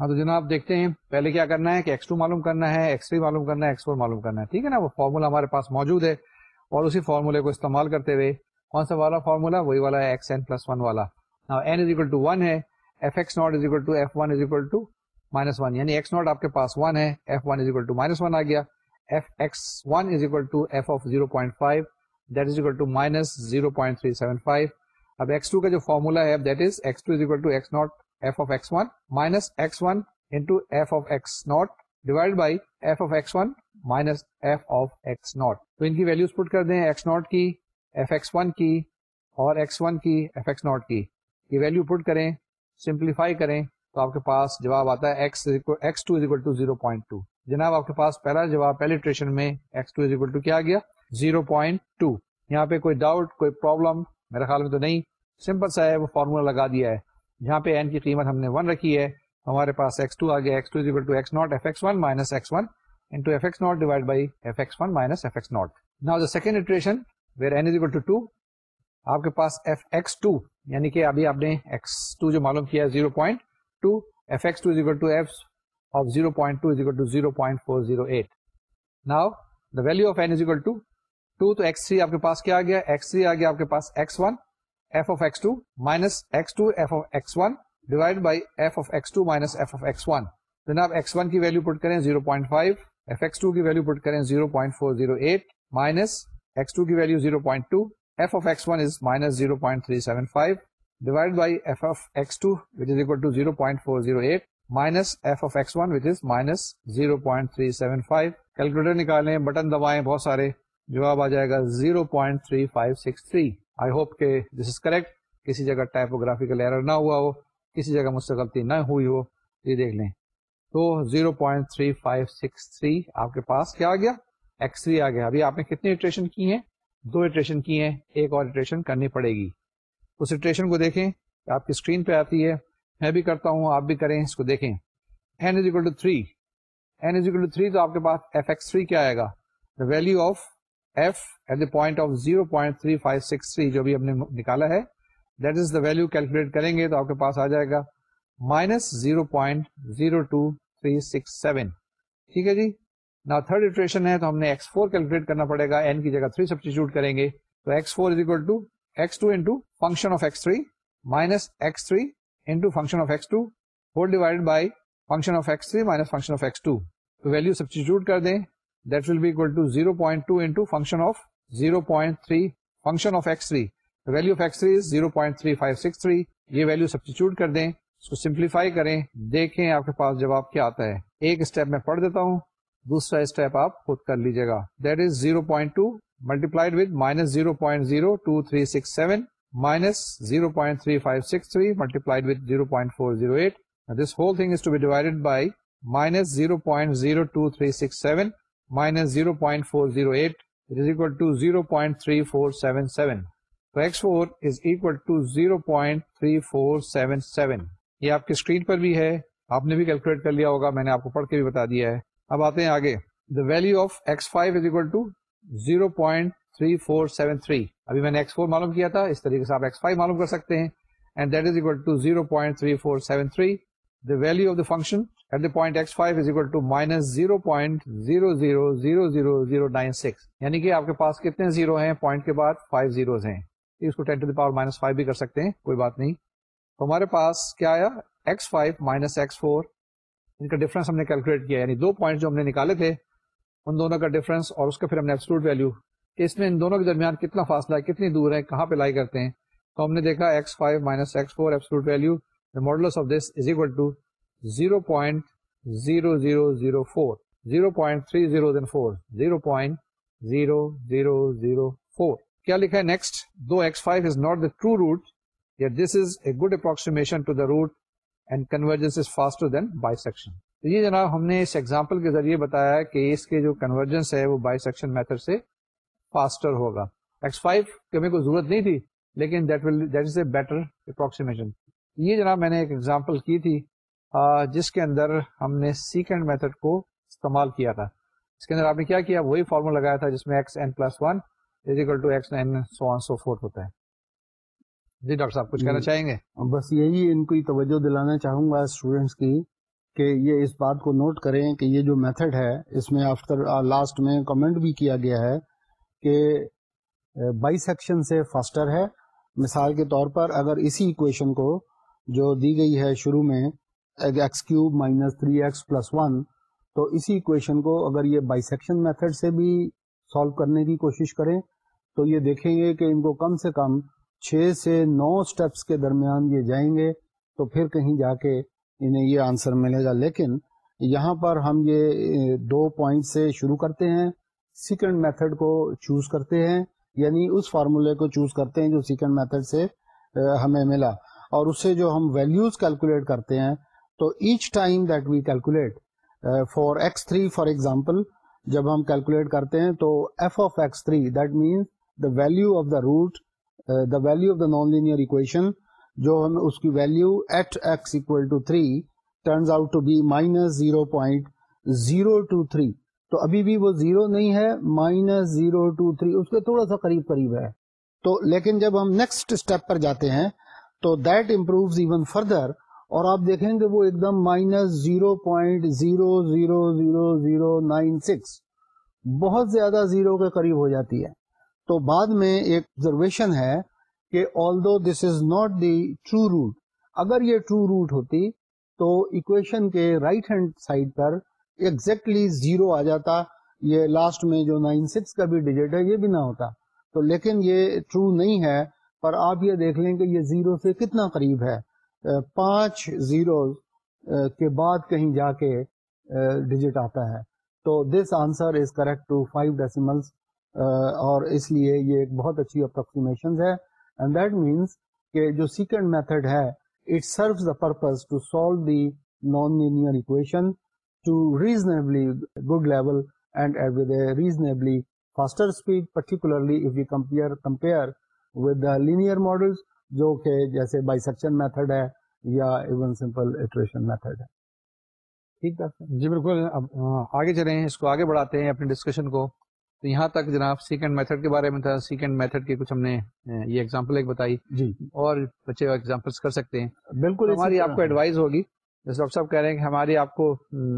ہاں تو جناب دیکھتے ہیں، پہلے کیا کرنا ہے؟ کہ ایکس ٹو معلوم کرنا ہے ایکس تھری معلوم کرنا ہے ایکس فور معلوم کرنا ہے۔ ٹھیک ہے نا؟ وہ فارمولا ہمارے پاس موجود ہے۔ اور اسی فارمولے کو استعمال کرتے ہوئے کون سا والا فارمولا وہی والا ہے ایکس این پلس ون والا۔ N is equal to one ہے f x naught is equal to f one is equal to minus one یعنی ایکس ناٹ آپ کے پاس ون ہے f one is equal to minus one آ گیا f x one is equal to f of zero point five that is equal to minus zero point three seven five اب ایکس ٹو کا جو فارمولا ہے that is x two is equal to x naught f of x one minus x one into f of x naught divide by f of x one minus f of x naught تو ان کی ویلوز پٹ کر دیں ایکس ناٹ کی ایف ایکس ون کی اور ایکس ون کی ایف ایکس ناٹ کی یہ ویلو پٹ کریں سمپلیفائی کریں تو آپ کے پاس جواب آتا ہے x two is equal to zero point two جناب، آپ کے پاس پہلا جواب پہلے ٹریشن میں ایکس ٹو از اکول کیا گیا؟ زیرو پوائنٹ ٹو یہاں پہ کوئی ڈاؤٹ کوئی پرابلم میرے خیال میں تو نہیں. سمپل سا ہے، وہ فارمولا لگا دیا ہے۔ جہاں پہ این کی قیمت ہم نے ون رکھی ہے، ہمارے پاس ایکس ٹو آ گیا۔ X two is equal to x naught f x one minus x one into f x naught divide by f x one minus f x naught نا the second iteration where n is equal to two آپ کے پاس ایف ایکس ٹو یعنی کہ ابھی آپ نے ایکس ٹو جو معلوم کیا zero point two f x two equal to f of zero point two equal to zero point four zero eight now the value of n is equal to two تو ایکس تھری آپ کے پاس کیا آ گیا ایکس تھری آ گیا آپ کے پاس x one f of x two minus x two f of x one divide by f of x two minus f of x one جناب ایکس ون کی ویلو پٹ کریں zero point five f x two کی ویلو پٹ کریں zero point four zero eight minus x two کی value zero point two f of x one is minus zero point three seven five divide by f of x two which is equal to zero point four zero eight minus f of x one which is minus zero point three seven five calculator نکالیں بٹن دبائیں بہت سارے جواب آ جائے گا zero point three five six three I hope کہ دس از کریکٹ کسی جگہ ٹائپوگرافیکل ایرر نہ ہوا ہو کسی جگہ مجھ سے غلطی نہ ہوئی ہو یہ دیکھ لیں تو 0.3563 آپ کے پاس کیا آ گیا ایکس تھری آ گیا ابھی آپ نے کتنی اٹریشن کی ہیں دو اٹریشن کی ہیں ایک اور اٹریشن کرنی پڑے گی اس اٹریشن کو دیکھیں، آپ کی اسکرین پہ آتی ہے۔ میں بھی کرتا ہوں، آپ بھی کریں، اس کو دیکھیں۔ N is equal to three n is equal to three تو آپ کے پاس ایف ایکس تھری کیا آئے گا؟ The value of f at the point of zero point three five six three جو بھی ہم نے نکالا ہے that is the value calculate کریں گے تو آپ کے پاس آ جائے گا۔ Minus zero point zero two three six seven ٹھیک ہے جی؟ نا تھرڈ اٹریشن ہے تو ہم نے ایکس فور کیلکولیٹ کرنا پڑے گا۔ این کی جگہ تھری سبسٹیچیوٹ کریں گے۔ تو x four is equal to x two into function of x three minus x three into function of x two four divide by function of x three minus function of x two تو ویلو سبسٹیچیوٹ کر دیں that will be equal to zero point two into function of zero point three function of x three value of x three zero point three five six three یہ ویلو سبسٹیچیوٹ کر دیں اس کو سمپلیفائی کریں دیکھیں آپ کے پاس جواب کیا آتا ہے ایک اسٹیپ میں پڑھ دیتا ہوں دوسرا اسٹیپ آپ خود کر لیجیے گا that is zero point two multiplied with minus zero point zero two three six seven minus zero point three five six three multiplied with zero point four zero eight this whole thing is to be divided by minus zero point zero two three six seven minus zero point four zero eight is equal to zero point three four seven seven تو x four is equal to zero point three four seven seven یہ آپ کی اسکرین پر بھی ہے آپ نے بھی کیلکولیٹ کر لیا ہوگا میں نے آپ کو پڑھ کے بھی بتا دیا ہے اب آتے ہیں آگے the value of x five is equal to zero point three four seven three ابھی میں نے ایکس فور معلوم کیا تھا، اس طریقے سے آپ ایکس فائیو معلوم کر سکتے ہیں۔ And that is equal to zero point three four seven three the value of the function at the point x five is equal to minus zero point zero zero zero zero zero nine six یعنی کہ آپ کے پاس کتنے زیرو ہیں؟ پوائنٹ کے بعد فائیو زیروز ہیں۔ اس کو ten to the power minus five بھی کر سکتے ہیں، کوئی بات نہیں۔ تو ہمارے پاس کیا آیا؟ X five minus x four ان کا ڈفرنس ہم نے کیلکولیٹ کیا یعنی دو پوائنٹ جو ہم نے نکالے تھے ان دونوں کا ڈفرنس اور اس کا پھر ہم نے ایبسلوٹ ویلو کہ اس میں ان دونوں کے درمیان کتنا فاصلہ ہے، کتنی دور ہے، کہاں پہ لائی کرتے ہیں۔ تو ہم نے دیکھا x five minus x four absolute value modulus of this is equal to zero point zero zero zero four zero point three zero then four zero point zero zero zero four کیا لکھا ہے next do x five is not the true root this is a good approximation to the root and convergence is faster than bisection تو یہ جناب ہم نے اس ایگزامپل کے ذریعے بتایا کہ اس کے جو کنورجنس ہے وہ بائی سیکشن میتھڈ سے فاسٹر ہوگا۔ ایکس فائیو کی ہمیں کوئی ضرورت نہیں تھی لیکن that will that is a better approximation یہ جناب میں نے ایک ایگزامپل کی تھی جس کے اندر ہم نے سیکنڈ میتھڈ کو استعمال کیا تھا۔ اس کے اندر آپ نے کیا کیا؟ وہی فارمولا لگایا تھا جس میں x n plus one is equal to x n so on so forth ہوتا ہے۔ جی ڈاکٹر صاحب کچھ کہنا چاہیں گے؟ بس یہی ان کو توجہ دلانا چاہوں گا اسٹوڈینٹس کی۔ کہ یہ اس بات کو نوٹ کریں کہ یہ جو میتھڈ ہے، اس میں آفٹر لاسٹ میں کمنٹ بھی کیا گیا ہے کہ بائی سیکشن سے فاسٹر ہے۔ مثال کے طور پر اگر اسی اکویشن کو جو دی گئی ہے شروع میں x cube minus three x plus one تو اسی اکویشن کو اگر یہ بائی سیکشن میتھڈ سے بھی سالو کرنے کی کوشش کریں، تو یہ دیکھیں گے کہ ان کو کم سے کم چھ سے نو سٹیپس کے درمیان یہ جائیں گے، تو پھر کہیں جا کے انہیں یہ آنسر ملے گا۔ لیکن یہاں پر ہم یہ دو پوائنٹ سے شروع کرتے ہیں۔ سیکنڈ میتھڈ کو چوز کرتے ہیں۔ یعنی اس فارمولے کو چوز کرتے ہیں جو سیکنڈ میتھڈ سے ہمیں ملا۔ اور اس سے جو ہم ویلیوز کیلکولیٹ کرتے ہیں، تو each time that we calculate for x three for example جب ہم کیلکولیٹ کرتے ہیں، تو f of x three that means the value of the root the value of the non linear equation جو ہم اس کی value at x equal to three turns out to be minus zero point zero two three تو ابھی بھی وہ زیرو نہیں ہے مائنس زیرو ٹو تھری اس کے تھوڑا سا قریب قریب ہے۔ تو لیکن جب ہم نیکسٹ اسٹیپ پر جاتے ہیں، تو دیٹ امپرووز ایون فردر اور آپ دیکھیں گے وہ ایک دم minus zero point zero zero zero zero nine six بہت زیادہ زیرو کے قریب ہو جاتی ہے۔ تو بعد میں ایک آبزرویشن ہے کہ although this is not the true root اگر یہ ٹرو روٹ ہوتی تو اکویشن کے رائٹ ہینڈ سائڈ پر ایگزیکٹلی زیرو آ جاتا، یہ لاسٹ میں جو نائن سکس کا بھی ڈیجٹ ہے، یہ بھی نہ ہوتا۔ تو لیکن یہ ٹرو نہیں ہے، پر آپ یہ دیکھ لیں کہ یہ زیرو سے کتنا قریب ہے۔ پانچ زیرو کے بعد کہیں جا کے ڈیجٹ آتا ہے۔ تو this answer is correct to five decimals اور اس لیے یہ ایک بہت اچھی اپروکسیمیشن ہے۔ اینڈ دیٹ مینس کہ جو سیکنڈ میتھڈ ہے it serves the purpose to solve the non linear equation to reasonably good level and at with a reasonably faster speed particularly if you compare compare with the linear models جو کہ جیسے بائی سیکشن میتھڈ ہے یا ایون سمپل ایٹریشن میتھڈ ہے۔ ٹھیک ہے جی بالکل۔ اب آگے چلیں، اس کو آگے بڑھاتے ہیں اپنی ڈسکشن کو۔ تو یہاں تک جناب سیکنڈ میتھڈ کے بارے میں تھا۔ سیکنڈ میتھڈ کی کچھ ہم نے یہ ایگزامپل ایک بتائی۔ جی۔ اور بچے ایگزامپل کر سکتے ہیں۔ بالکل ہماری آپ کو ایڈوائز ہوگی۔ جیسے ڈاکٹر صاحب کہہ رہے ہیں کہ ہماری آپ کو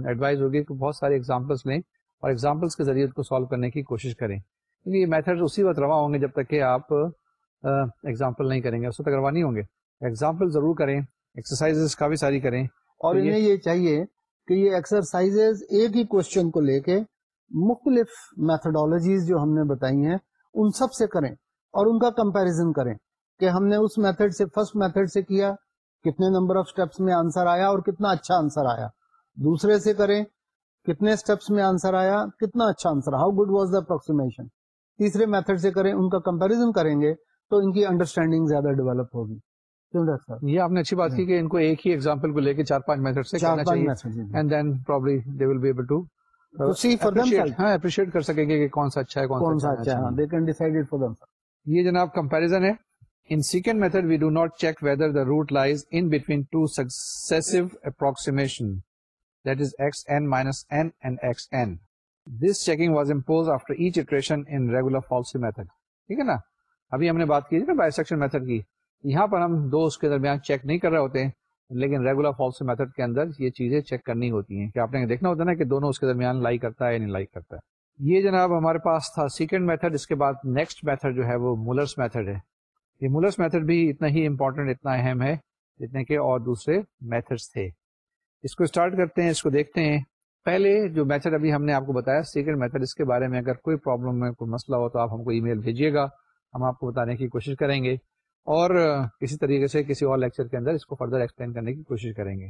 ایڈوائز ہوگی کہ بہت سارے ایگزامپلس لیں اور ایگزامپلس کے ذریعے کو سالو کرنے کی کوشش کریں۔ کیونکہ یہ میتھڈ اسی وقت روا ہوں گے جب تک کہ آپ ایگزامپل نہیں کریں گے۔ اس وقت روا نہیں ہوں گے۔ ایگزامپل ضرور کریں۔ ایکسرسائز کافی ساری کریں۔ اور انہیں یہ چاہیے کہ یہ ایکسرسائز ایک ہی کوشچن کو لے کے مختلف میتھڈالوجیز جو ہم نے بتائی ہیں ان سب سے کریں اور ان کا کمپیرزن کریں کہ ہم نے اس میتھڈ سے فرسٹ میتھڈ سے کیا کتنے نمبر آف سٹیپس میں آنسر آیا اور کتنا اچھا آنسر آیا۔ دوسرے سے کریں کتنے سٹیپس میں آنسر آیا کتنا اچھا answer how good was the approximation تیسرے میتھڈ سے کریں ان کا کمپیرزن کریں گے تو ان کی انڈرسٹینڈنگ زیادہ ڈیولپ ہوگی۔ یہ آپ نے اچھی بات کی کہ ان کو ایک ہی ایگزامپل کو لے کے چار پانچ میتھڈ سے چار پانچ and then probably they will be able to appreciate کر سکیں گے کہ کون سا اچھا ہے کون سا اچھا ہے they can decide it for them یہ جناب کمپیریزن ہے۔ We do not check whether the root lies in between two successive approximation that is x n minus n and x n this checking was impose after each iteration in regular falsi method ٹھیک ہے نا؟ ابھی ہم نے بات کی نا بائی سیکشن میتھڈ کی۔ یہاں پر ہم دو اس کے درمیان چیک نہیں کر رہے ہوتے۔ ہیں لیکن ریگولر فالس میتھڈ کے اندر یہ چیزیں چیک کرنی ہوتی ہیں کہ آپ نے دیکھنا ہوتا ہے نا کہ دونوں اس کے درمیان لائی کرتا ہے یا نہیں لائی کرتا ہے۔ یہ جناب ہمارے پاس تھا سیکنڈ میتھڈ اس کے بعد نیکسٹ میتھڈ جو ہے وہ مولرس میتھڈ ہے۔ یہ مولرس میتھڈ بھی اتنا ہی امپورٹنٹ اتنا اہم ہے جتنے کے اور دوسرے میتھڈس تھے۔ اس کو اسٹارٹ کرتے ہیں، اس کو دیکھتے ہیں۔ پہلے جو میتھڈ ابھی ہم نے آپ کو بتایا سیکنڈ میتھڈ اس کے بارے میں اگر کوئی پرابلم میں کوئی مسئلہ ہو تو آپ ہم کو ای میل بھیجیے گا۔ ہم آپ کو بتانے کی کوشش کریں گے۔ اور کسی طریقے سے کسی اور لیکچر کے اندر اس کو فردر ایکسپلین کرنے کی کوشش کریں گے۔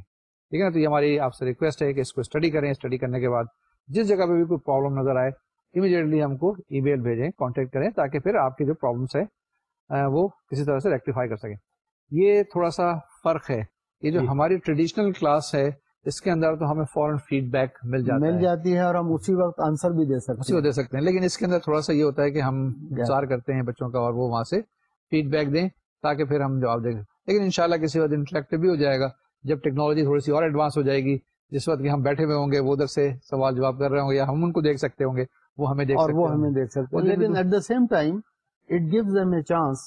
ٹھیک ہے نا؟ تو یہ ہماری آپ سے ریکویسٹ ہے کہ اس کو اسٹڈی کریں۔ اسٹڈی کرنے کے بعد جس جگہ پہ بھی کوئی پرابلم نظر آئے امیڈیٹلی ہم کو ای میل بھیجیں کانٹیکٹ کریں تاکہ پھر آپ کی جو پرابلمس ہے وہ کسی طرح سے ریکٹیفائی کر سکیں۔ یہ تھوڑا سا فرق ہے۔ یہ جو جی. ہماری ٹریڈیشنل کلاس ہے اس کے اندر تو ہمیں فوراً فیڈ بیک مل جاتا مل جاتی ہے اور ہم اسی وقت آنسر بھی دے سکتے اسی کو دے سکتے ہیں۔ لیکن اس کے اندر تھوڑا سا یہ ہوتا ہے کہ ہم انتظار کرتے ہیں بچوں کا اور وہ وہاں سے فیڈ بیک دیں۔ تاکہ پھر ہم جواب دیں گے لیکن انشاءاللہ کسی وقت انٹریکٹیو بھی ہو جائے گا۔ جب ٹیکنالوجی تھوڑی سی اور ایڈوانس ہو جائے گی جس وقت ہم بیٹھے ہوئے ہوں گے وہ ادھر سے سوال جواب کر رہے ہوں گے یا ہم ان کو دیکھ سکتے ہوں گے وہ ہمیں دیکھ اور وہ ہمیں دیکھ سکتے ہیں لیکن at the same time it gives them a chance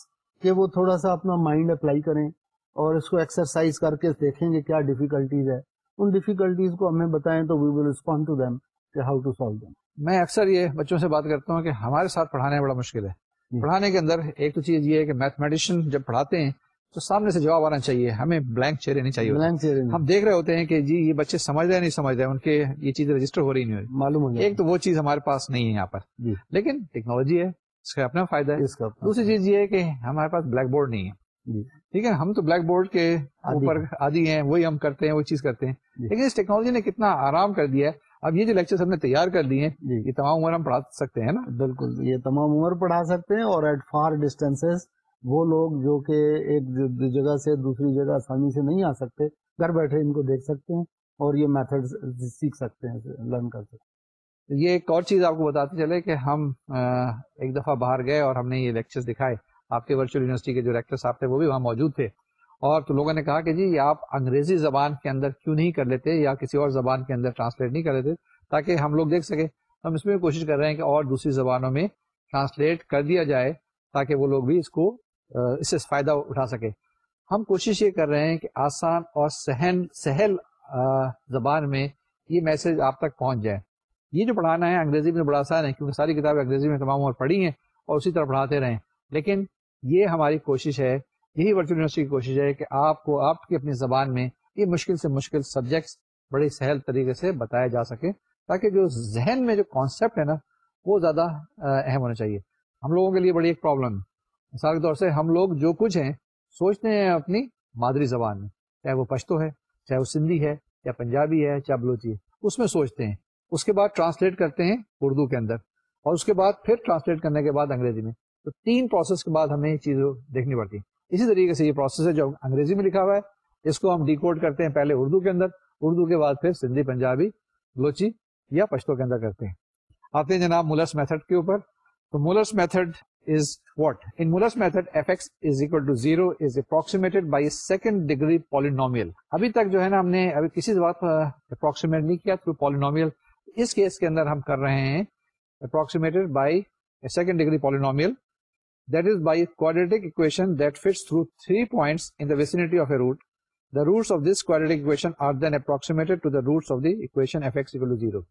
کہ وہ تھوڑا سا اپنا مائنڈ اپلائی کریں اور اس کو ایکسرسائز کر کے دیکھیں گے کیا ڈیفیکلٹیز ہے۔ ان ڈیفیکلٹیز کو ہمیں بتائیں تو we will respond to them کہ ہاؤ ٹو سالو دیم میں اکثر یہ بچوں سے بات کرتا ہوں کہ ہمارے ساتھ پڑھانا بڑا مشکل ہے۔ پڑھانے کے اندر ایک تو چیز یہ ہے کہ میتھمیٹیشین جب پڑھاتے ہیں تو سامنے سے جواب آنا چاہیے ہمیں بلینک چہرے نہیں چاہیے بلینک چہرے ہم دیکھ رہے ہوتے ہیں کہ جی یہ بچے سمجھ رہے نہیں سمجھ رہے ان کے یہ چیز رجسٹر ہو رہی نہیں ہو رہی معلوم ہو ایک تو وہ چیز ہمارے پاس نہیں ہے یہاں پر۔ جی۔ لیکن ٹیکنالوجی ہے اس کا اپنا فائدہ ہے۔ دوسری چیز یہ ہے کہ ہمارے پاس بلیک بورڈ نہیں ہے۔ جی۔ ٹھیک ہے ہم تو بلیک بورڈ کے اوپر آدھی ہیں وہی ہم کرتے ہیں وہ چیز کرتے ہیں۔ جی۔ لیکن اس ٹیکنالوجی نے کتنا آرام کر دیا ہے۔ اب یہ جو لیکچر ہم نے تیار کر دیے جی۔ یہ تمام عمر ہم پڑھا سکتے ہیں نا؟ بالکل یہ تمام عمر پڑھا سکتے ہیں اور ایٹ فار ڈسٹینس وہ لوگ جو کہ ایک جگہ سے دوسری جگہ آسانی سے نہیں آ سکتے گھر بیٹھے ان کو دیکھ سکتے ہیں اور یہ میتھڈ سیکھ سکتے ہیں لرن کر سکتے ہیں۔ یہ ایک اور چیز آپ کو بتاتے چلے کہ ہم ایک دفعہ باہر گئے اور ہم نے یہ لیکچر دکھائے۔ آپ کے ورچوئل یونیورسٹی کے جو ریکٹر صاحب تھے وہ بھی وہاں موجود تھے۔ اور تو لوگوں نے کہا کہ جی آپ انگریزی زبان کے اندر کیوں نہیں کر لیتے یا کسی اور زبان کے اندر ٹرانسلیٹ نہیں کر لیتے تاکہ ہم لوگ دیکھ سکیں۔ ہم اس میں کوشش کر رہے ہیں کہ اور دوسری زبانوں میں ٹرانسلیٹ کر دیا جائے تاکہ وہ لوگ بھی اس کو، اس سے فائدہ اٹھا سکے ہم کوشش یہ کر رہے ہیں کہ آسان اور سہن، سہل زبان میں یہ میسج آپ تک پہنچ جائے۔ یہ جو پڑھانا ہے انگریزی میں بڑا آسان ہے کیونکہ ساری کتابیں انگریزی میں تمام عمر پڑھی ہیں اور اسی طرح پڑھاتے رہیں۔ لیکن یہ ہماری کوشش ہے یہی ورچوئل یونیورسٹی کی کوشش ہے کہ آپ کو آپ کی اپنی زبان میں یہ مشکل سے مشکل سبجیکٹس بڑے سہل طریقے سے بتایا جا سکے تاکہ جو ذہن میں جو کانسیپٹ ہے نا، وہ زیادہ اہم ہونا چاہیے۔ ہم لوگوں کے لیے بڑی ایک پرابلم ہے۔ مثال کے طور سے ہم لوگ جو کچھ ہیں، سوچتے ہیں اپنی مادری زبان میں۔ چاہے وہ پشتو ہے، چاہے وہ سندھی ہے، یا پنجابی ہے، چاہے بلوچی ہے۔ اس میں سوچتے ہیں۔ اس کے بعد ٹرانسلیٹ کرتے ہیں اردو کے اندر۔ اور اس کے بعد پھر ٹرانسلیٹ کرنے کے بعد انگریزی میں۔ تو تین پروسیس کے بعد ہمیں یہ چیزیں دیکھنی پڑتی۔ اسی طریقے سے یہ پروسیس ہے جو انگریزی میں لکھا ہوا ہے۔ اس کو ہم ڈیکوڈ کرتے ہیں پہلے اردو کے اندر۔ اردو کے بعد پھر سندھی، پنجابی بلوچی یا پشتو کے اندر کرتے ہیں۔ آتے ہیں جناب مولرس میتھڈ کے اوپر۔ تو Muller's method is what in Muller's method f x is equal to zero is approximated by second degree polynomial ابھی تک جو ہے نا ہم نے ابھی کسی بات اپروکسیمیٹ نہیں کیا تھرو پالینومیل اس کیس کے اندر ہم کر رہے ہیں approximated by second degree polynomial that is by quadratic equation that fits through three points in the vicinity of a root the roots of this quadratic equation are then approximated to the roots of the equation F X equal to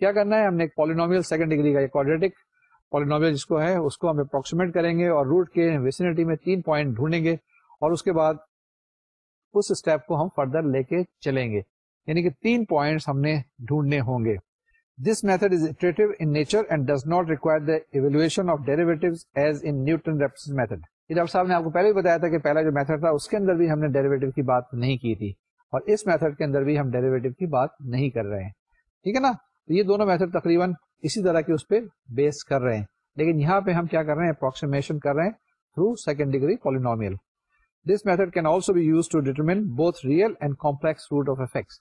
کیا کرنا ہے ہم نے ایک پالینومیل سیکنڈ ڈگری کا کوڈریٹک پالینومیل جس کو ہے اس کو ہم اپروکسیمیٹ کریں گے اور روٹ کے ویسینٹی میں تین پوائنٹ ڈھونڈیں گے اور اس کے بعد اس اسٹیپ کو ہم فردر لے کے چلیں گے یعنی کہ تین پوائنٹس ہم نے ڈھونڈنے ہوں گے this method is iterative in nature and does not require the evaluation of derivative as in Newton Raphson's method یہ ڈاکٹر صاحب نے آپ کو پہلے بھی بتایا تھا کہ پہلا جو میتھڈ تھا اس کے اندر بھی ہم نے ڈیریویٹو کی بات نہیں کی تھی اور اس میتھڈ کے اندر بھی ہم ڈیریویٹو کی بات نہیں کر رہے ہیں ٹھیک ہے نا تو یہ دونوں میتھڈ تقریباً اسی طرح کے اس پہ بیس کر رہے ہیں لیکن یہاں پہ ہم کیا کر رہے ہیں اپروکسیمیشن کر رہے ہیں through second degree polynomial this method can also be use to determine both real and complex root of f x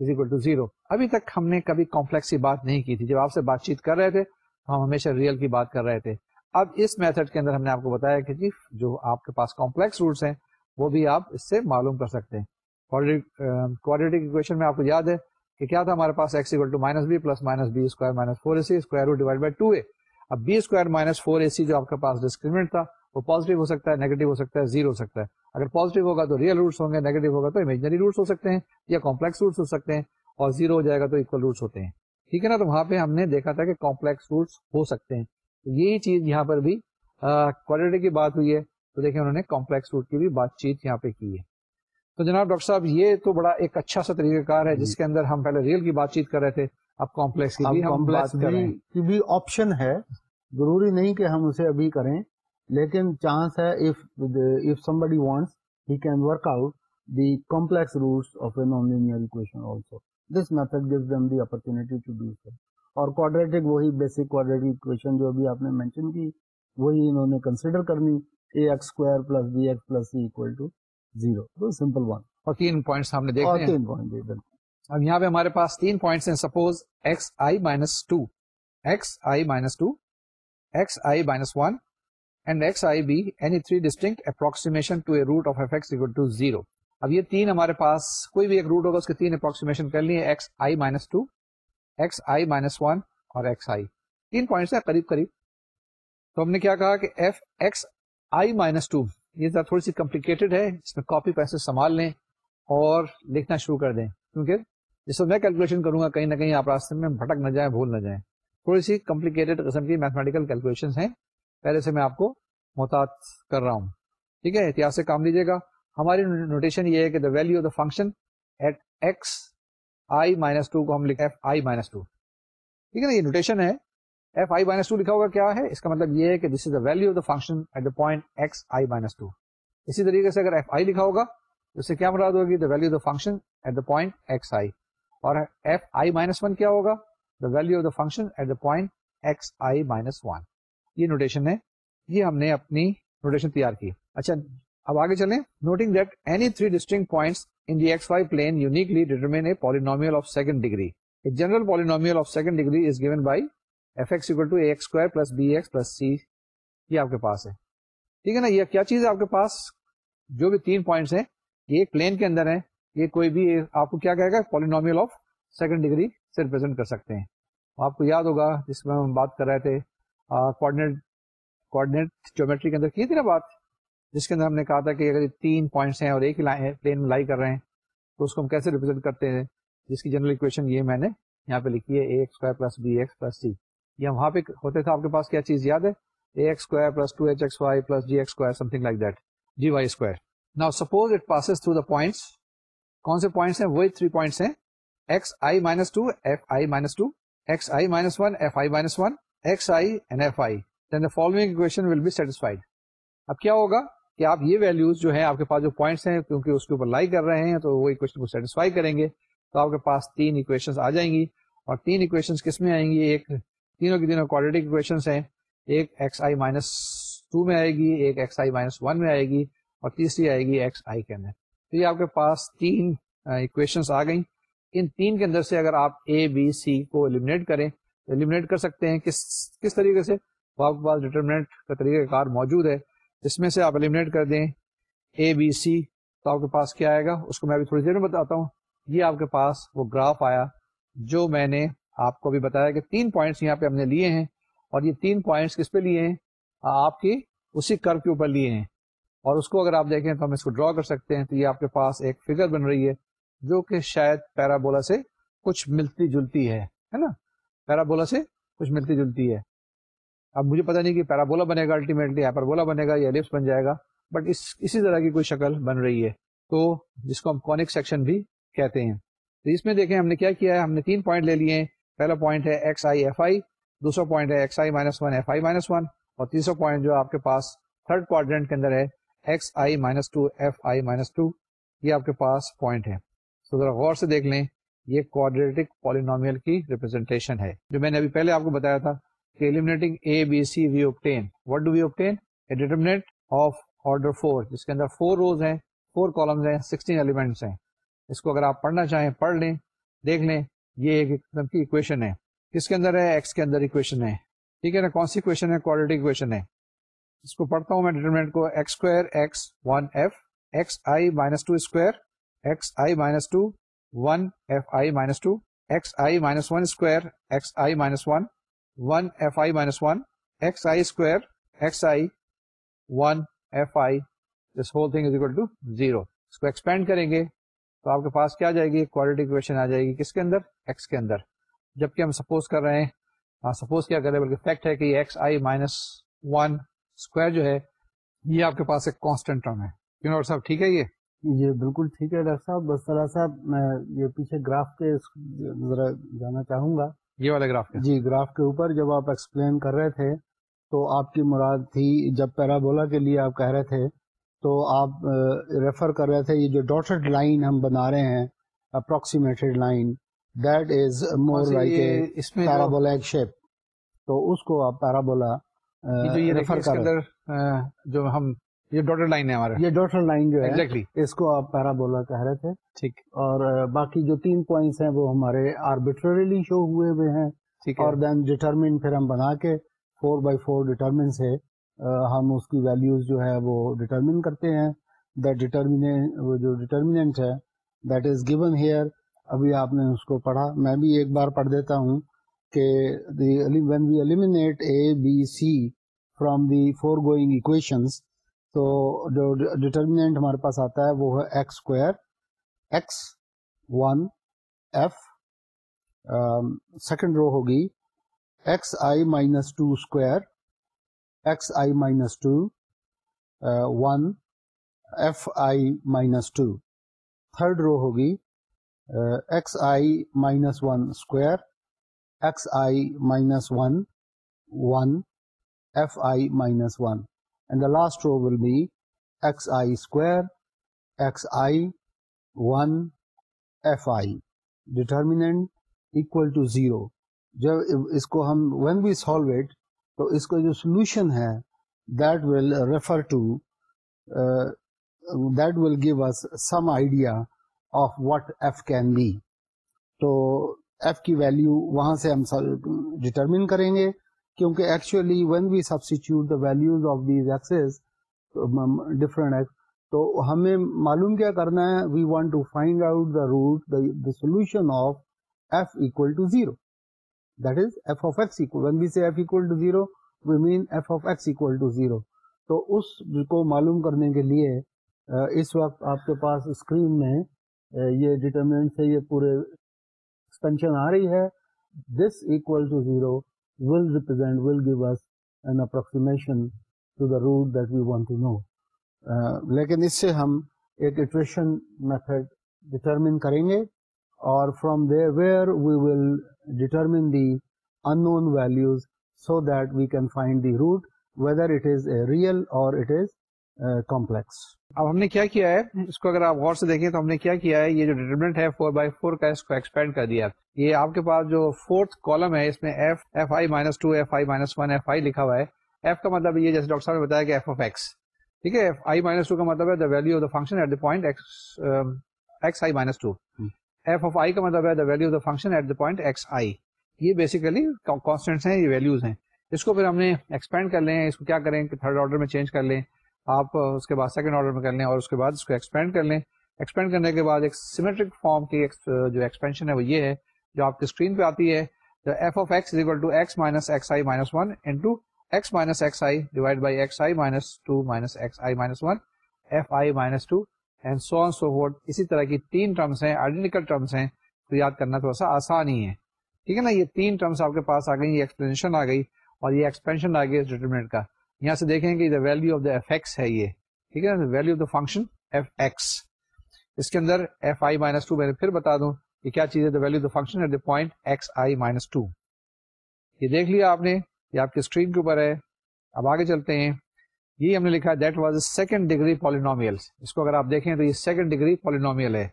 to zero ابھی تک ہم نے کبھی کمپلیکس کی بات نہیں کی تھی۔ جب آپ سے بات چیت کر رہے تھے تو ہم ہمیشہ ریئل کی بات کر رہے تھے۔ اب اس میتھڈ کے اندر ہم نے آپ کو بتایا کہ جی جو آپ کے پاس کمپلیکس روٹس ہیں، وہ بھی آپ اس سے معلوم کر سکتے ہیں۔ کوڈریٹک اکویشن um, میں آپ کو یاد ہے کہ کیا تھا ہمارے پاس؟ X equal to minus b plus minus b square minus four a c square root divide by two a اب b square minus four a c جو آپ کے پاس ڈسکریمنٹ تھا وہ پازیٹیو ہو سکتا ہے نیگیٹو ہو سکتا ہے زیرو ہو سکتا ہے۔ اگر پازیٹیو ہوگا تو ریئل روٹس ہوں گے نیگیٹو ہوگا تو امیجنری روٹس ہو سکتے ہیں یا کمپلیکس روٹس ہو سکتے ہیں اور زیرو ہو جائے گا تو اکول روٹس ہوتے ہیں۔ ٹھیک ہے نا؟ تو وہاں پہ ہم نے دیکھا تھا کہ کمپلیکس روٹس ہو سکتے ہیں۔ تو یہی چیز یہاں پر بھی کوالٹی کی بات ہوئی ہے۔ تو دیکھیں انہوں نے کمپلیکس روٹ کی بھی بات چیت یہاں پہ کی ہے۔ تو جناب ڈاکٹر صاحب یہ تو بڑا ایک اچھا سا طریقہ کار ہے جس کے اندر ہم پہلے ریئل کی بات چیت کر رہے تھے اب کمپلیکس کی بھی ہم بات کر رہے ہیں۔ کی بھی آپشن ہے۔ ضروری نہیں کہ ہم اسے ابھی کریں۔ لیکن چانس ہے if if somebody wants he can work out the complex roots of a nonlinear equation also. This method gives them the opportunity to do so اور کوڈریٹک وہی بیسک کوڈریٹک اکویشن جو ابھی آپ نے مینشن کی وہی انہوں نے کنسیڈر کرنی a x square plus b x plus c equal to zero simple one اور تین پوائنٹس ہم نے دیکھے تین پوائنٹ اب یہاں پہ ہمارے پاس تین پوائنٹس ہیں۔ Suppose x i minus two x i minus two x i minus one and x i be any three distinct approximation to a root of f x equal to zero اب یہ تین ہمارے پاس کوئی بھی ایک روٹ ہوگا، اس کے تین اپروکسیمیشن کر لیے x i minus two x i minus one اور ایکس آئی تین پوائنٹس ہیں قریب قریب۔ تو ہم نے کیا کہا کہ f x i minus two یہ ذرا تھوڑی سی کمپلیکیٹڈ ہے، اس میں کاپی پیسے سنبھال لیں اور لکھنا شروع کر دیں۔ کیونکہ جس میں کیلکولیشن کروں گا، کہیں نہ کہیں آپ راستے میں بھٹک نہ جائیں، بھول نہ جائیں۔ تھوڑی سی کمپلیکیٹڈ قسم کی میتھمیٹیکل کیلکولیشن ہیں۔ پہلے سے میں آپ کو محتاط کر رہا ہوں۔ ٹھیک ہے؟ احتیاط سے کام لیجیے گا۔ ہماری نوٹیشن یہ ہے کہ the value of the function at x i minus two کو ہم لکھیں ایف آئی مائنس ٹو ٹھیک ہے نا؟ یہ نوٹیشن ہے۔ ایف آئی مائنس ٹو لکھا ہوگا کیا ہے؟ اس کا مطلب یہ ہے کہ this is the value of the function at the point x i minus two اسی طریقے سے اگر ایف آئی لکھا ہوگا، تو اس سے کیا مراد ہوگی؟ The value of the function at the point x i اور ایف آئی مائنس ون کیا ہوگا؟ The value of the function at the point x i minus one یہ نوٹیشن ہے۔ یہ ہم نے اپنی نوٹیشن تیار کی۔ اچھا اب آگے چلیں۔ Noting that any three distinct points in the x y plane uniquely determine a polynomial of second degree ایک general polynomial of second degree is given by f x equal to a x square plus b x plus c یہ آپ کے پاس ہے۔ ٹھیک ہے نا؟ یہ کیا چیز ہے آپ کے پاس؟ جو بھی تین پوائنٹس ہیں، یہ ایک پلین کے اندر ہے یہ کوئی بھی آپ کو کیا کہے گا؟ پالینومیل آف سیکنڈ ڈگری سے ریپرزینٹ کر سکتے ہیں۔ آپ کو یاد ہوگا، جس میں ہم بات کر رہے تھے کوآڈینیٹ کوآڈینیٹ جیومیٹری کے اندر کی تھی نا بات جس کے اندر ہم نے کہا تھا کہ اگر یہ پوائنٹس ہیں اور ایک ہی پلین میں لائی کر رہے ہیں، تو اس کو ہم کیسے ریپرزینٹ کرتے ہیں؟ جس کی جنرل اکویشن یہ میں نے یہاں پہ لکھی ہے a x square plus b x plus c یہ وہاں پہ ہوتے تھے، آپ کے پاس کیا چیز یاد ہے؟ A x square plus two h x y plus g x square something like that g y square نا suppose it passes through the points کون سے پوائنٹس ہیں؟ وہی تھری پوائنٹس ہیں x i minus two f i minus two x i minus one f i minus one x i and f i then the following equation will be satisfied اب کیا ہوگا کہ آپ یہ ویلوز جو ہے آپ کے پاس جو پوائنٹس ہیں کیونکہ اس کے اوپر لائی کر رہے ہیں تو وہ اکویشن کو سیٹسفائی کریں گے تو آپ کے پاس تین اکویشن آ جائیں گی اور تین اکویشن کس میں آئیں گی؟ ایک تینوں کی تینوں کوالٹی اکویشن ہیں، ایک ایکس آئی مائنس ٹو میں آئے گی، ایک ایکس آئی مائنس ون میں آئے گی اور تیسری آئے گی ایکس آئی کے اندر۔ تو یہ آپ کے پاس تین اکویشن آ گئی ان تین کے اندر سے اگر آپ اے بی سی کو ایلیمنیٹ کریں ایلیمنیٹ کر سکتے ہیں، کس کس طریقے سے؟ آپ کے پاس ڈیٹرمنٹ کا طریقہ کار موجود ہے۔ جس میں سے آپ ایلیمنیٹ کر دیں۔ اے بی سی تو آپ کے پاس کیا آئے گا؟ اس کو میں ابھی تھوڑی دیر میں بتاتا ہوں۔ یہ آپ کے پاس وہ گراف آیا جو میں نے آپ کو بھی بتایا کہ تین پوائنٹس یہاں پہ ہم نے لیے ہیں۔ اور یہ تین پوائنٹس کس پہ لیے ہیں؟ آپ کی اسی کر کے اوپر لیے ہیں۔ اور اس کو اگر آپ دیکھیں تو ہم اس کو ڈرا کر سکتے ہیں۔ تو یہ آپ کے پاس ایک فگر بن رہی ہے جو کہ شاید پیرابولا سے کچھ ملتی جلتی ہے ہے نا؟ پیرابولا سے کچھ ملتی جلتی ہے۔ اب مجھے پتا نہیں کہ پیرابولا بنے گا الٹیمیٹلی ہیپربولا بنے گا یا ایلپس بن جائے گا بٹ اس، اسی طرح کی کوئی شکل بن رہی ہے۔ تو جس کو ہم کونک سیکشن بھی کہتے ہیں۔ تو اس میں دیکھیں ہم نے کیا کیا ہے؟ ہم نے تین پوائنٹ لے لیے۔ ہیں پہلا پوائنٹ ہے ایکس آئی ایف آئی دوسرا پوائنٹ ہے x i minus one f i minus one اور تیسرا پوائنٹ جو آپ کے پاس تھرڈ کوارڈرنٹ کے اندر ہے x i minus two f i minus two یہ آپ کے پاس پوائنٹ ہے۔ تو ذرا غور سے دیکھ لیں۔ یہ کوڈریٹک پالینومیل کی ریپرزینٹیشن ہے۔ جو میں نے ابھی پہلے آپ کو بتایا تھا کہ eliminating a b c we obtain what do we obtain a determinant of order four جس کے اندر فور روز ہیں فور کالمز ہیں سکسٹین ایلیمنٹس ہیں۔ اس کو اگر آپ پڑھنا چاہیں، پڑھ لیں، دیکھ لیں، یہ ایک قسم کی اکویشن ہے۔ کس کے اندر ہے؟ ایکس کے اندر اکویشن ہے۔ ٹھیک ہے نا؟ کون سی اکویشن ہے؟ کوالٹی اکویشن ہے۔ اس کو پڑھتا ہوں میں ڈیٹرمنٹ کو۔ X square x one f x i minus two square x i minus two one f i minus two x i minus one square x i minus one one f i minus one x i square x i one f i this whole thing is equal to zero اس کو ایکسپینڈ کریں گے تو آپ کے پاس کیا جائے گی کوالٹی کوشچن آ جائے گی کس کے اندر ایکس کے اندر جبکہ ہم سپوز کر رہے ہیں سپوز کیا کر رہے ہیں بلکہ فیکٹ ہے کہ x i minus one square جو ہے یہ آپ کے پاس ایک کانسٹنٹ ٹرم ہے کیوں ڈاکٹر صاحب ٹھیک ہے یہ یہ بالکل ٹھیک ہے ڈاکٹر صاحب۔ بس طرح صاحب میں یہ پیچھے گراف کے ذرا جانا چاہوں گا۔ یہ والے گراف جی گراف کے اوپر جب آپ ایکسپلین کر رہے تھے تو آپ کی مراد تھی جب پیرابولا کے لیے آپ کہہ رہے تھے تو آپ ریفر کر رہے تھے یہ جو ڈاٹڈ لائن ہم بنا رہے ہیں approximated line that is more like parabola shape تو اس کو آپ پیرابولا ریفر کر جو ہم یہ ڈاٹر لائن ہے ہمارا۔ یہ ڈاٹر لائن جو ہے. اس کو آپ پیرابولا کہہ رہے تھے۔ ٹھیک۔ اور باقی جو تین پوائنٹس ہیں وہ ہمارے آربیٹریلی شو ہوئے ہوئے ہیں۔ اور دین ڈیٹرمن پھر ہم بنا کے فور بائی فور ڈیٹرمن سے ہم اس کی ویلیوز جو ہے وہ ڈیٹرمن کرتے ہیں۔ وہ جو ڈیٹرمنٹ ہے دیٹ از گیون ہیئر ابھی آپ نے اس کو پڑھا۔ میں بھی ایک بار پڑھ دیتا ہوں کہ when we eliminate a b c from the four going equations تو جو ڈیٹرمنٹ ہمارے پاس آتا ہے وہ ہے x square x one f second row ہوگی. X i minus two square x i minus two one f i minus two third row ہوگی. X i minus one square x i minus one one f i minus one last row was I solve it تو اس کو جو سولوشن ہے that will refer to that will give us some idea of what f can be تو ایف کی ویلیو وہاں سے ہم ڈٹرمن کریں گے. کیونکہ actually when we substitute the values of these x's different x تو ہمیں معلوم کیا کرنا ہے؟ We want to find out the root the solution of f equal to zero that is f of x when we say f equal to zero we mean f of x equal to zero تو اس کو معلوم کرنے کے لیے اس وقت آپ کے پاس اسکرین میں یہ ڈٹرمنٹ سے یہ پورے ایکسپینشن آ رہی ہے. This equal to zero will represent, will give us an approximation to the root that we want to know. لیکن اس سے ہم ایک اٹریشن میتھڈ ڈٹرمن کریں گے اور from there we will determine the unknown values so that we can find the root whether it is a real or it is complex. اب ہم نے کیا کیا ہے؟ اس کو اگر آپ غور سے دیکھیں تو ہم نے کیا کیا ہے؟ یہ جو ڈیٹرمنٹ ہے فور بائی فور کا اس کو ایکسپینڈ کر دیا۔ یہ آپ کے پاس جو فورتھ کالم ہے اس میں f f i minus two f i minus one f i لکھا ہوا ہے۔ ایف کا مطلب یہ جیسے ڈاکٹر صاحب نے بتایا کہ ایف آف ایکس ٹھیک ہے؟ آئی مائنس ٹو کا مطلب ہے the value of the function at the point x i minus two f of i کا مطلب ہے the value of the function at the point x i یہ بیسیکلی کانسٹینٹس ہیں یہ ویلوز ہیں۔ اس کو پھر ہم نے ایکسپینڈ کر لیں۔ اس کو کیا کریں؟ کہ تھرڈ آرڈر میں چینج کر لیں۔ آپ اس کے بعد سیکنڈ آرڈر میں کر لیں اور اس کے بعد اس کو ایکسپینڈ کر لیں۔ ایکسپینڈ کرنے کے بعد ایک سیمیٹرک فارم کی جو ایکسپینشن ہے وہ یہ ہے، جو آپ کی اسکرین پہ آتی ہے جو f of x equal to x minus x i minus one into x minus x i divide by x i minus two minus x i minus one f i minus two and so on so forth اسی طرح کی تین ٹرمس ہیں آئیڈینٹیکل ٹرمس ہیں، تو یاد کرنا تھوڑا سا آسان ہی ہے۔ ٹھیک ہے نا؟ یہ تین ٹرمس آپ کے پاس آ گئی یہ ایکسپلینشن آ گئی اور یہ ایکسپینشن آ گئی اس ڈیٹرمنٹ کا۔ یہاں سے دیکھیں کہ the value of the effects ہے یہ۔ ٹھیک ہے؟ Value of the function f x اس کے اندر ایف آئی مائنس ٹو میں نے پھر بتا دوں یہ کیا چیز ہے value of the function at the point x i minus two یہ دیکھ لیا آپ نے یہ آپ کے اسکرین کے اوپر ہے۔ اب آگے چلتے ہیں۔ یہ ہم نے لکھا that was a second degree polynomial اس کو اگر آپ دیکھیں تو یہ سیکنڈ ڈگری پالینومیل ہے۔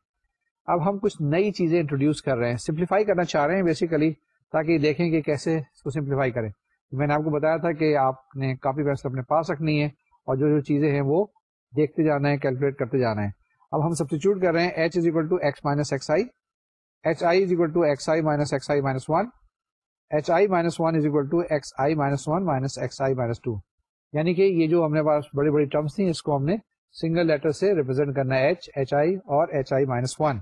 اب ہم کچھ نئی چیزیں انٹروڈیوس کر رہے ہیں۔ سمپلیفائی کرنا چاہ رہے ہیں بیسیکلی تاکہ دیکھیں کہ کیسے اس کو سمپلیفائی کریں۔ میں نے آپ کو بتایا تھا کہ آپ نے کافی پیسے اپنے پاس رکھنی ہے اور جو جو چیزیں ہیں وہ دیکھتے جانا ہے کیلکولیٹ کرتے جانا ہے۔ اب ہم سبسٹیچیوٹ کر رہے ہیں h is equal to x minus x i h i is equal to x i minus x i minus one h i minus one is equal to x i minus one minus x i minus two یعنی کہ یہ جو ہم نے پاس بڑی بڑی ٹرمس تھیں، اس کو ہم نے سنگل لیٹر سے ریپرزینٹ کرنا ہے ایچ ایچ آئی اور ایچ آئی مائنس ون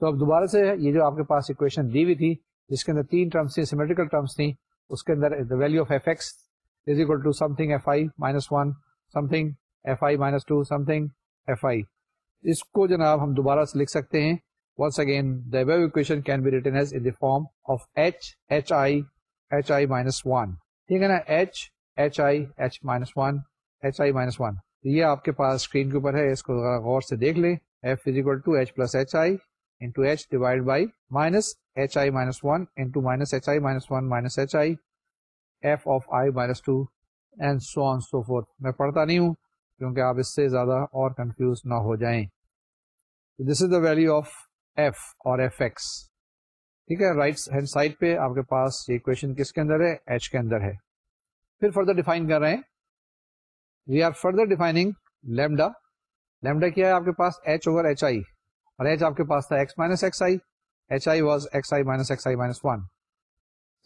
تو اب دوبارہ سے یہ جو آپ کے پاس اکویشن دی ہوئی تھی، جس کے اندر تین ٹرمس تھیں سیمیٹریکل ٹرمس تھیں اس کے اندر value of f x is equal to something f i minus one something f i minus two something f i اس کو جناب ہم دوبارہ سے لکھ سکتے ہیں. Once again the equation can be written as in form of h h i h i minus one ٹھیک ہے نا؟ H h i h minus one h i minus one یہ آپ کے پاس اسکرین کے اوپر ہے. اس کو غور سے دیکھ لیں. F is two h plus h i into h divide by minus h i minus one into minus h i minus one minus h i f of i minus two and so on so forth میں پڑھتا نہیں ہوں کیونکہ آپ اس سے زیادہ اور کنفیوز نہ ہو جائیں۔ This is the value of f or f x ٹھیک ہے؟ رائٹ ہینڈ سائڈ پہ آپ کے پاس یہ اکویشن کس کے اندر ہے؟ ایچ کے اندر ہے۔ پھر فردر ڈیفائن کر رہے ہیں۔ We are further defining lambda lambda کیا ہے آپ کے پاس؟ ایچ اوور ایچ آئی اور ایچ آپ کے پاس تھا x minus x i h i was x i minus x i minus one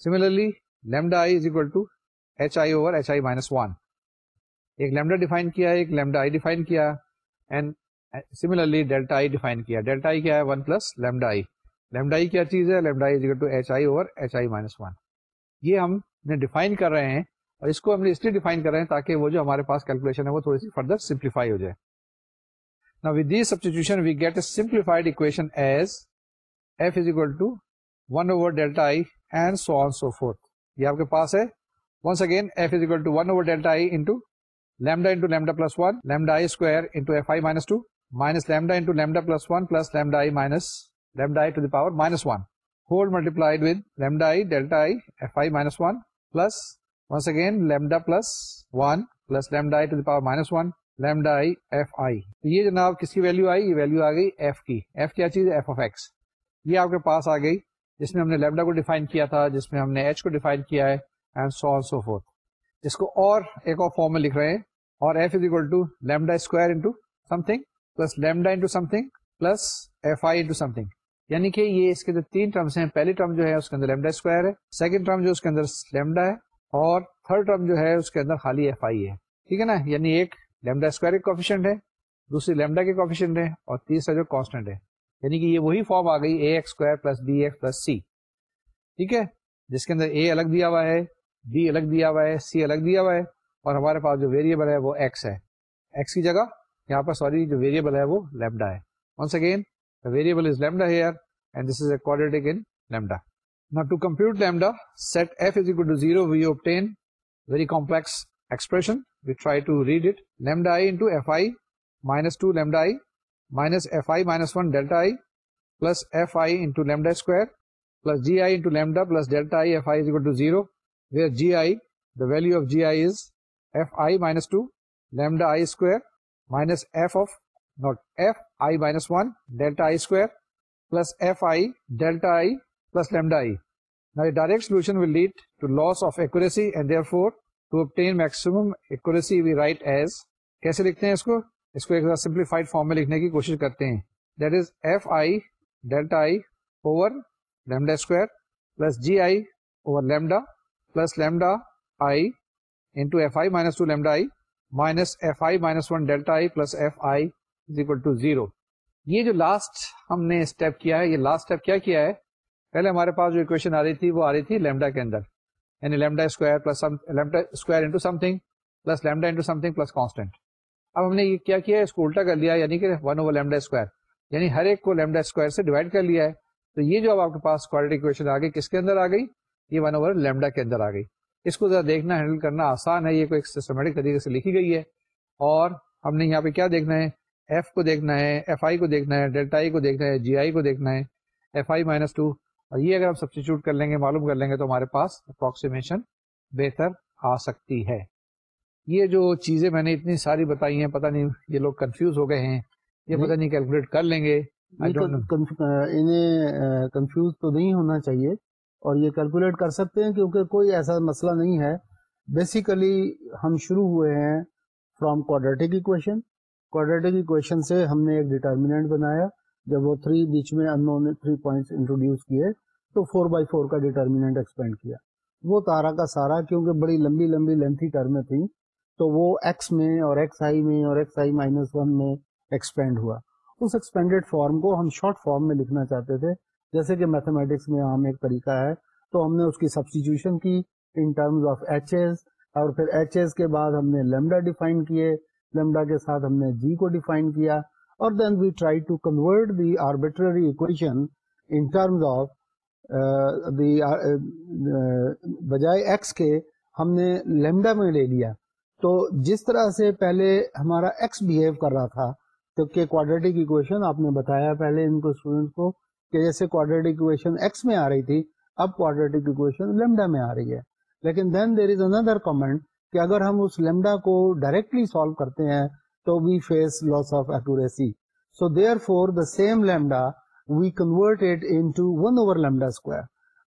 similarly lambda i is equal to h i over h i minus one ایک لیمڈا ڈیفائن کیا ایک لیمڈا آئی ڈیفائن کیا and similarly delta i define کیا ڈیلٹا آئی کیا ہے one plus lambda i lambda i کیا چیز ہے lambda i to h i over h i minus one یہ ہم نے ڈیفائن کر رہے ہیں اور اس کو ہم نے اس لیے ڈیفائن کر رہے ہیں تاکہ وہ جو ہمارے پاس کیلکولیشن ہے وہ تھوڑی سی فردر سمپلیفائی ہو جائے نا with the substitution we get a simplified equation as f is equal to one over delta i and so on so forth یہ آپ کے پاس ہے. Once again f is equal to one over delta i into lambda into lambda plus one lambda i square into f i minus two minus lambda into lambda plus one plus lambda i minus lambda i to the power minus one whole multiplied with lambda i delta i f i minus one plus once again lambda plus one plus lambda i to the power minus one lambda i f i یہ جناب کس کی ویلو آئی یہ ویلو آ گئی ایف کی ایف کیا چیز ایف آف ایکس یہ آپ کے پاس آ گئی، جس میں ہم نے لیمڈا کو ڈیفائن کیا تھا، جس میں ہم نے ایچ کو ڈیفائن کیا ہے and so on so forth اس کو اور ایک اور فارم میں لکھ رہے ہیں، اور f is equal to lambda square into something plus lambda into something plus f i into something یعنی کہ یہ اس کے اندر تین ٹرمس ہیں، پہلی ٹرم جو ہے اس کے اندر لیمڈا اسکوائر ہے سیکنڈ ٹرم جو اس کے اندر لیمڈا ہے، اور تھرڈ ٹرم جو ہے اس کے اندر خالی ایف آئی ہے. ٹھیک ہے نا؟ یعنی ایک لیمڈا اسکوائر کے کوفیشنٹ ہے، دوسری لیمڈا کے کوفیشنٹ ہے، اور تیسرا جو کانسٹنٹ ہے. یعنی کہ یہ وہی فارم آ گئی a x square plus b x plus c ٹھیک ہے؟ جس کے اندر اے الگ دیا ہوا ہے بی الگ دیا ہوا ہے سی الگ دیا ہوا ہے، اور ہمارے پاس جو ویریبل ہے وہ ایکس ہے۔ ایکس کی جگہ یہاں پر سوری جو ویریبل ہے وہ لیمڈا ہے۔ Once again variable is lambda here and this is a quadratic in lambda نا to compute lambda set f is equal to zero we obtain very complex expression we try to read it lambda i minus f i minus one delta i plus f i into lambda square plus g i into lambda plus delta i f i is equal to zero where g i the value of g i is f i minus two lambda i square minus f of naught f i minus one delta i square plus f i delta i plus lambda i Now a direct solution will lead to loss of accuracy and therefore to obtain maximum accuracy we write as کیسے لکھتے ہیں اس کو اس کو ایک سمپلیفائڈ فارم میں لکھنے کی کوشش کرتے ہیں۔ That is f i delta i over lambda square plus g i over lambda plus lambda i into f i minus two lambda i minus f i minus one delta i plus f i is equal to zero یہ جو لاسٹ ہم نے اسٹیپ کیا ہے، یہ لاسٹ اسٹیپ کیا کیا ہے؟ پہلے ہمارے پاس جو اکویشن آ رہی تھی، وہ آ رہی تھی لیمڈا کے اندر۔ یعنی lambda square plus lambda square into something plus lambda into something plus constant اب ہم نے یہ کیا کیا ہے؟ اس کو الٹا کر لیا یعنی کہ ون اوور لیمڈا اسکوائر۔ یعنی ہر ایک کو لیمڈا اسکوائر سے ڈیوائڈ کر لیا ہے۔ تو یہ جو اب آپ کے پاس کوالٹی اکویشن آ گئی، کس کے اندر آ گئی؟ یہ ون اوور لیمڈا کے اندر آ گئی۔ اس کو ذرا دیکھنا ہینڈل کرنا آسان ہے۔ یہ کوئی سسٹمیٹک طریقے سے لکھی گئی ہے۔ اور ہم نے یہاں پہ کیا دیکھنا ہے؟ ایف کو دیکھنا ہے ایف آئی کو دیکھنا ہے ڈیلٹا آئی کو دیکھنا ہے جی آئی کو دیکھنا ہے ایف آئی مائنس ٹو اور یہ اگر ہم سبسٹیچیوٹ کر لیں گے، معلوم کر لیں گے، تو ہمارے پاس اپروکسیمیشن بہتر آ سکتی ہے۔ یہ جو چیزیں میں نے اتنی ساری بتائی ہیں پتہ نہیں یہ لوگ کنفیوز ہو گئے ہیں یہ پتہ نہیں کیلکولیٹ کر لیں گے۔ انہیں کنفیوز تو نہیں ہونا چاہیے۔ اور یہ کیلکولیٹ کر سکتے ہیں کیونکہ کوئی ایسا مسئلہ نہیں ہے۔ بیسیکلی ہم شروع ہوئے ہیں from quadratic equation quadratic equation سے ہم نے ایک ڈیٹرمینٹ بنایا۔ جب وہ تھری بیچ میں unknown three points introduce کیے تو فور بائی فور کا ڈیٹرمینٹ ایکسپینڈ کیا۔ وہ تارا کا سارا کیونکہ بڑی لمبی لمبی لینتھی ٹرمیں تھیں۔ تو وہ ایکس میں اور ایکس آئی میں اور ایکس آئی مائنس ون میں ایکسپینڈ ہوا۔ اس ایکسپینڈیڈ فارم کو ہم شارٹ فارم میں لکھنا چاہتے تھے۔ جیسے کہ میتھمیٹکس میں عام ایک طریقہ ہے، تو ہم نے اس کی سبسٹیچیوشن کی in terms of H as اور پھر ایچ ایز کے بعد ہم نے لیمڈا ڈیفائن کیے۔ لیمڈا کے ساتھ ہم نے جی کو ڈیفائن کیا اور then we try to convert the arbitrary equation in terms of the بجائے ایکس کے ہم نے لیمڈا میں لے لیا۔ تو جس طرح سے پہلے ہمارا ایکس بہیو کر رہا تھا تو کہ کوڈریٹک اکویشن آپ نے بتایا پہلے ان کو اسٹوڈنٹ کو کہ جیسے کوڈریٹک اکویشن ایکس میں آ رہی تھی، اب کوڈریٹک اکویشن لیمڈا میں آ رہی ہے۔ لیکن then there is another comment کہ اگر ہم اس لیمڈا کو ڈائریکٹلی سالو کرتے ہیں تو we face loss of accuracy so therefore the same lambda we convert it into one over lambda square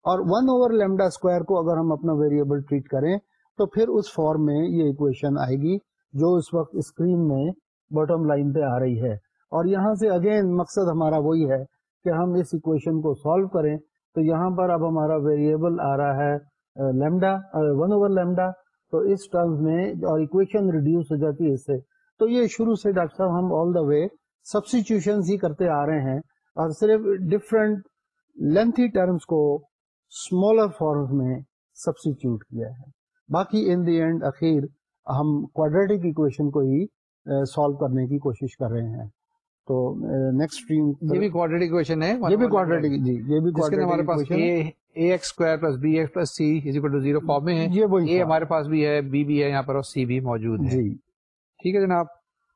اور ون اوور لیمڈا اسکوائر کو اگر ہم اپنا ویریبل ٹریٹ کریں تو پھر اس فارم میں یہ اکویشن آئے گی جو اس وقت اسکرین میں باٹم لائن پہ آ رہی ہے۔ اور یہاں سے اگین مقصد ہمارا وہی ہے کہ ہم اس اکویشن کو سالو کریں۔ تو یہاں پر اب ہمارا ویریبل آ رہا ہے لیمڈا ون اوور لیمڈا تو اس ٹرمز میں اور اکویشن ریڈیوس ہو جاتی ہے اس سے۔ تو یہ شروع سے ڈاکٹر صاحب ہم آل دا وے سبسٹیچیوشن ہی کرتے آ رہے ہیں اور صرف ڈفرینٹ لینتھی ٹرمز کو اسمالر فارمز میں سبسٹیچیوٹ کیا ہے۔ باقی ان دی اینڈ اخیر ہم کوڈریٹک اکویشن کو ہی سالو کرنے کی کوشش کر رہے ہیں۔ تو نیکسٹ یہ بھی کوڈریٹک اکویشن ہے۔ یہ بھی کوڈریٹک جی یہ بھی ہمارے پاس a x square plus b x plus c is equal to zero form میں ہے۔ یہ وہی اے ہمارے پاس بھی ہے بی بھی ہے یہاں پر اور سی بھی موجود ہے۔ جی۔ ٹھیک ہے جناب۔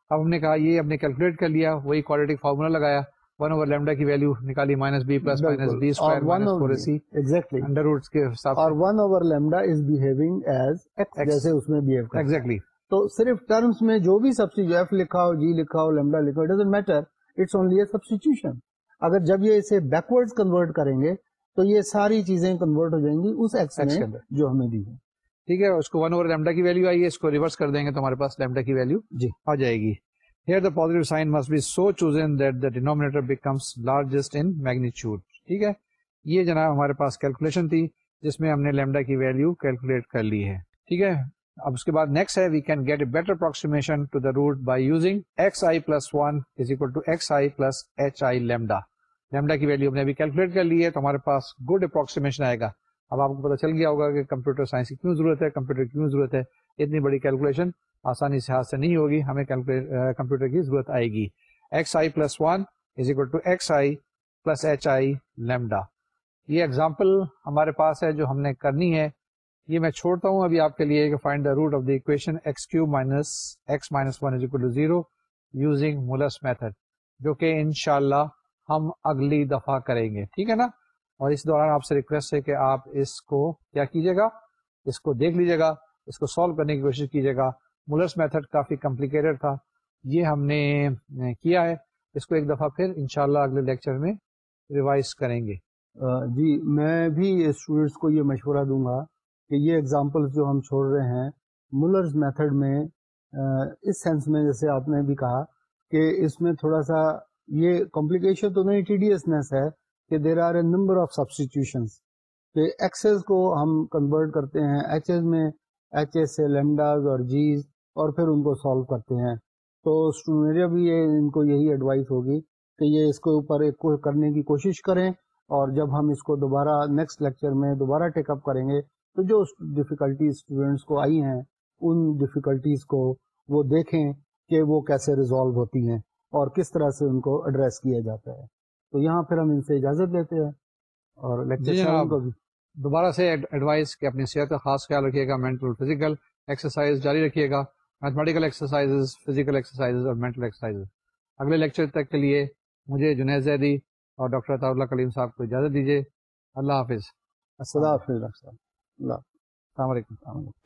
اب ہم نے کہا یہ ہم نے کیلکولیٹ کر لیا وہی کوڈریٹک فارمولا لگایا۔ اوور لیمڈا کی نکالی minus b plus minus b square minus exactly under roots کے اور over lambda is behaving as جیسے اس میں بہیو کرتا ایگزیکٹلی تو صرف ٹرمز میں جو بھی سبسٹیچیو ایف لکھا ہو جی لکھا ہو لیمڈا لکھا ہو doesn't matter it's only a substitution اگر جب یہ اسے بیکورڈ کنورٹ کریں گے تو یہ ساری چیزیں کنورٹ ہو جائیں گی اس ایکس میں جو ہمیں دی ہے۔ ٹھیک ہے اس کو ون اوور لیمڈا کی ویلو آئی ہے اس کو ریورس کر دیں گے تو ہمارے پاس لیمڈا کی ویلو جی۔ آ جائے گی۔ Here the positive sign must be so chosen that the denominator becomes largest in magnitude. ٹھیک ہے؟ یہ جناب ہمارے پاس کیلکولیشن تھی، جس میں ہم نے لیمڈا کی ویلو کیلکولیٹ کر لی ہے۔ ٹھیک ہے؟ اب اس کے بعد نیکسٹ ہے we can get a better approximation to the root by using x i plus one is equal to x i plus h i lambda lambda کی ویلو ہم نے ابھی کیلکولیٹ کر لی ہے، تو ہمارے پاس گڈ اپروکسیمیشن آئے گا۔ اب آپ کو پتا چل گیا ہوگا کہ کمپیوٹر سائنس کی کیوں ضرورت ہے، کمپیوٹر کیوں ضرورت ہے۔ اتنی بڑی کیلکولیشن آسانی سے ہاتھ سے نہیں ہوگی، ہمیں کمپیوٹر کی ضرورت آئے گی۔ X i plus one is equal to x i plus h i lambda یہ ایگزامپل ہمارے پاس ہے جو ہم نے کرنی ہے۔ یہ میں چھوڑتا ہوں ابھی آپ کے لیے کہ find the root of the equation x cube minus x minus one is equal to zero using Muller's method جو کہ ان شاء اللہ ہم اگلی دفعہ کریں گے۔ ٹھیک ہے نا؟ اور اس دوران آپ سے ریکویسٹ ہے کہ آپ اس کو کیا کیجیے گا؟ اس کو دیکھ لیجیے گا۔ اس کو سالو کرنے کی کوشش کیجیے گا۔ مولرس میتھڈ کافی کمپلیکیٹڈ تھا۔ یہ ہم نے کیا ہے۔ اس کو ایک دفعہ پھر انشاءاللہ اگلے لیکچر میں ریوائز کریں گے۔ جی میں بھی اسٹوڈینٹس کو یہ مشورہ دوں گا کہ یہ اگزامپل جو ہم چھوڑ رہے ہیں مولرز میتھڈ میں اس سینس میں، جیسے آپ نے بھی کہا کہ اس میں تھوڑا سا یہ کمپلیکیشن تو نہیں ٹی ڈی ایسنیس ہے کہ there are a number of substitutions کہ ایکسز کو ہم کنورٹ کرتے ہیں۔ ایچ ایز میں ایچ ایس سے لیمڈاز اور جیز اور پھر ان کو سالو کرتے ہیں۔ تو میرا بھی یہ ان کو یہی ایڈوائس ہوگی کہ یہ اس کے اوپر ایک کرنے کی کوشش کریں اور جب ہم اس کو دوبارہ نیکسٹ لیکچر میں دوبارہ ٹیک اپ کریں گے تو جو ڈفیکلٹیز اسٹوڈینٹس کو آئی ہیں ان ڈفیکلٹیز کو وہ دیکھیں کہ وہ کیسے ریزالو ہوتی ہیں اور کس طرح سے ان کو ایڈریس کیا جاتا ہے۔ تو یہاں پھر ہم ان سے اجازت لیتے ہیں اور لیکچر جی کو بھی۔ دوبارہ سے ایڈوائز کہ اپنی صحت کا خاص خیال رکھیے گا مینٹل فزیکل ایکسرسائز جاری رکھیے گا۔ میتھمیٹیکل ایکسرسائز فزیکل ایکسرسائز اور مینٹل ایکسرسائز اگلے لیکچر تک کے لیے مجھے جنید زیدی اور ڈاکٹر عطا اللہ کلیم صاحب کو اجازت دیجیے۔ اللہ حافظ۔ السلام حافظ السلام علیکم۔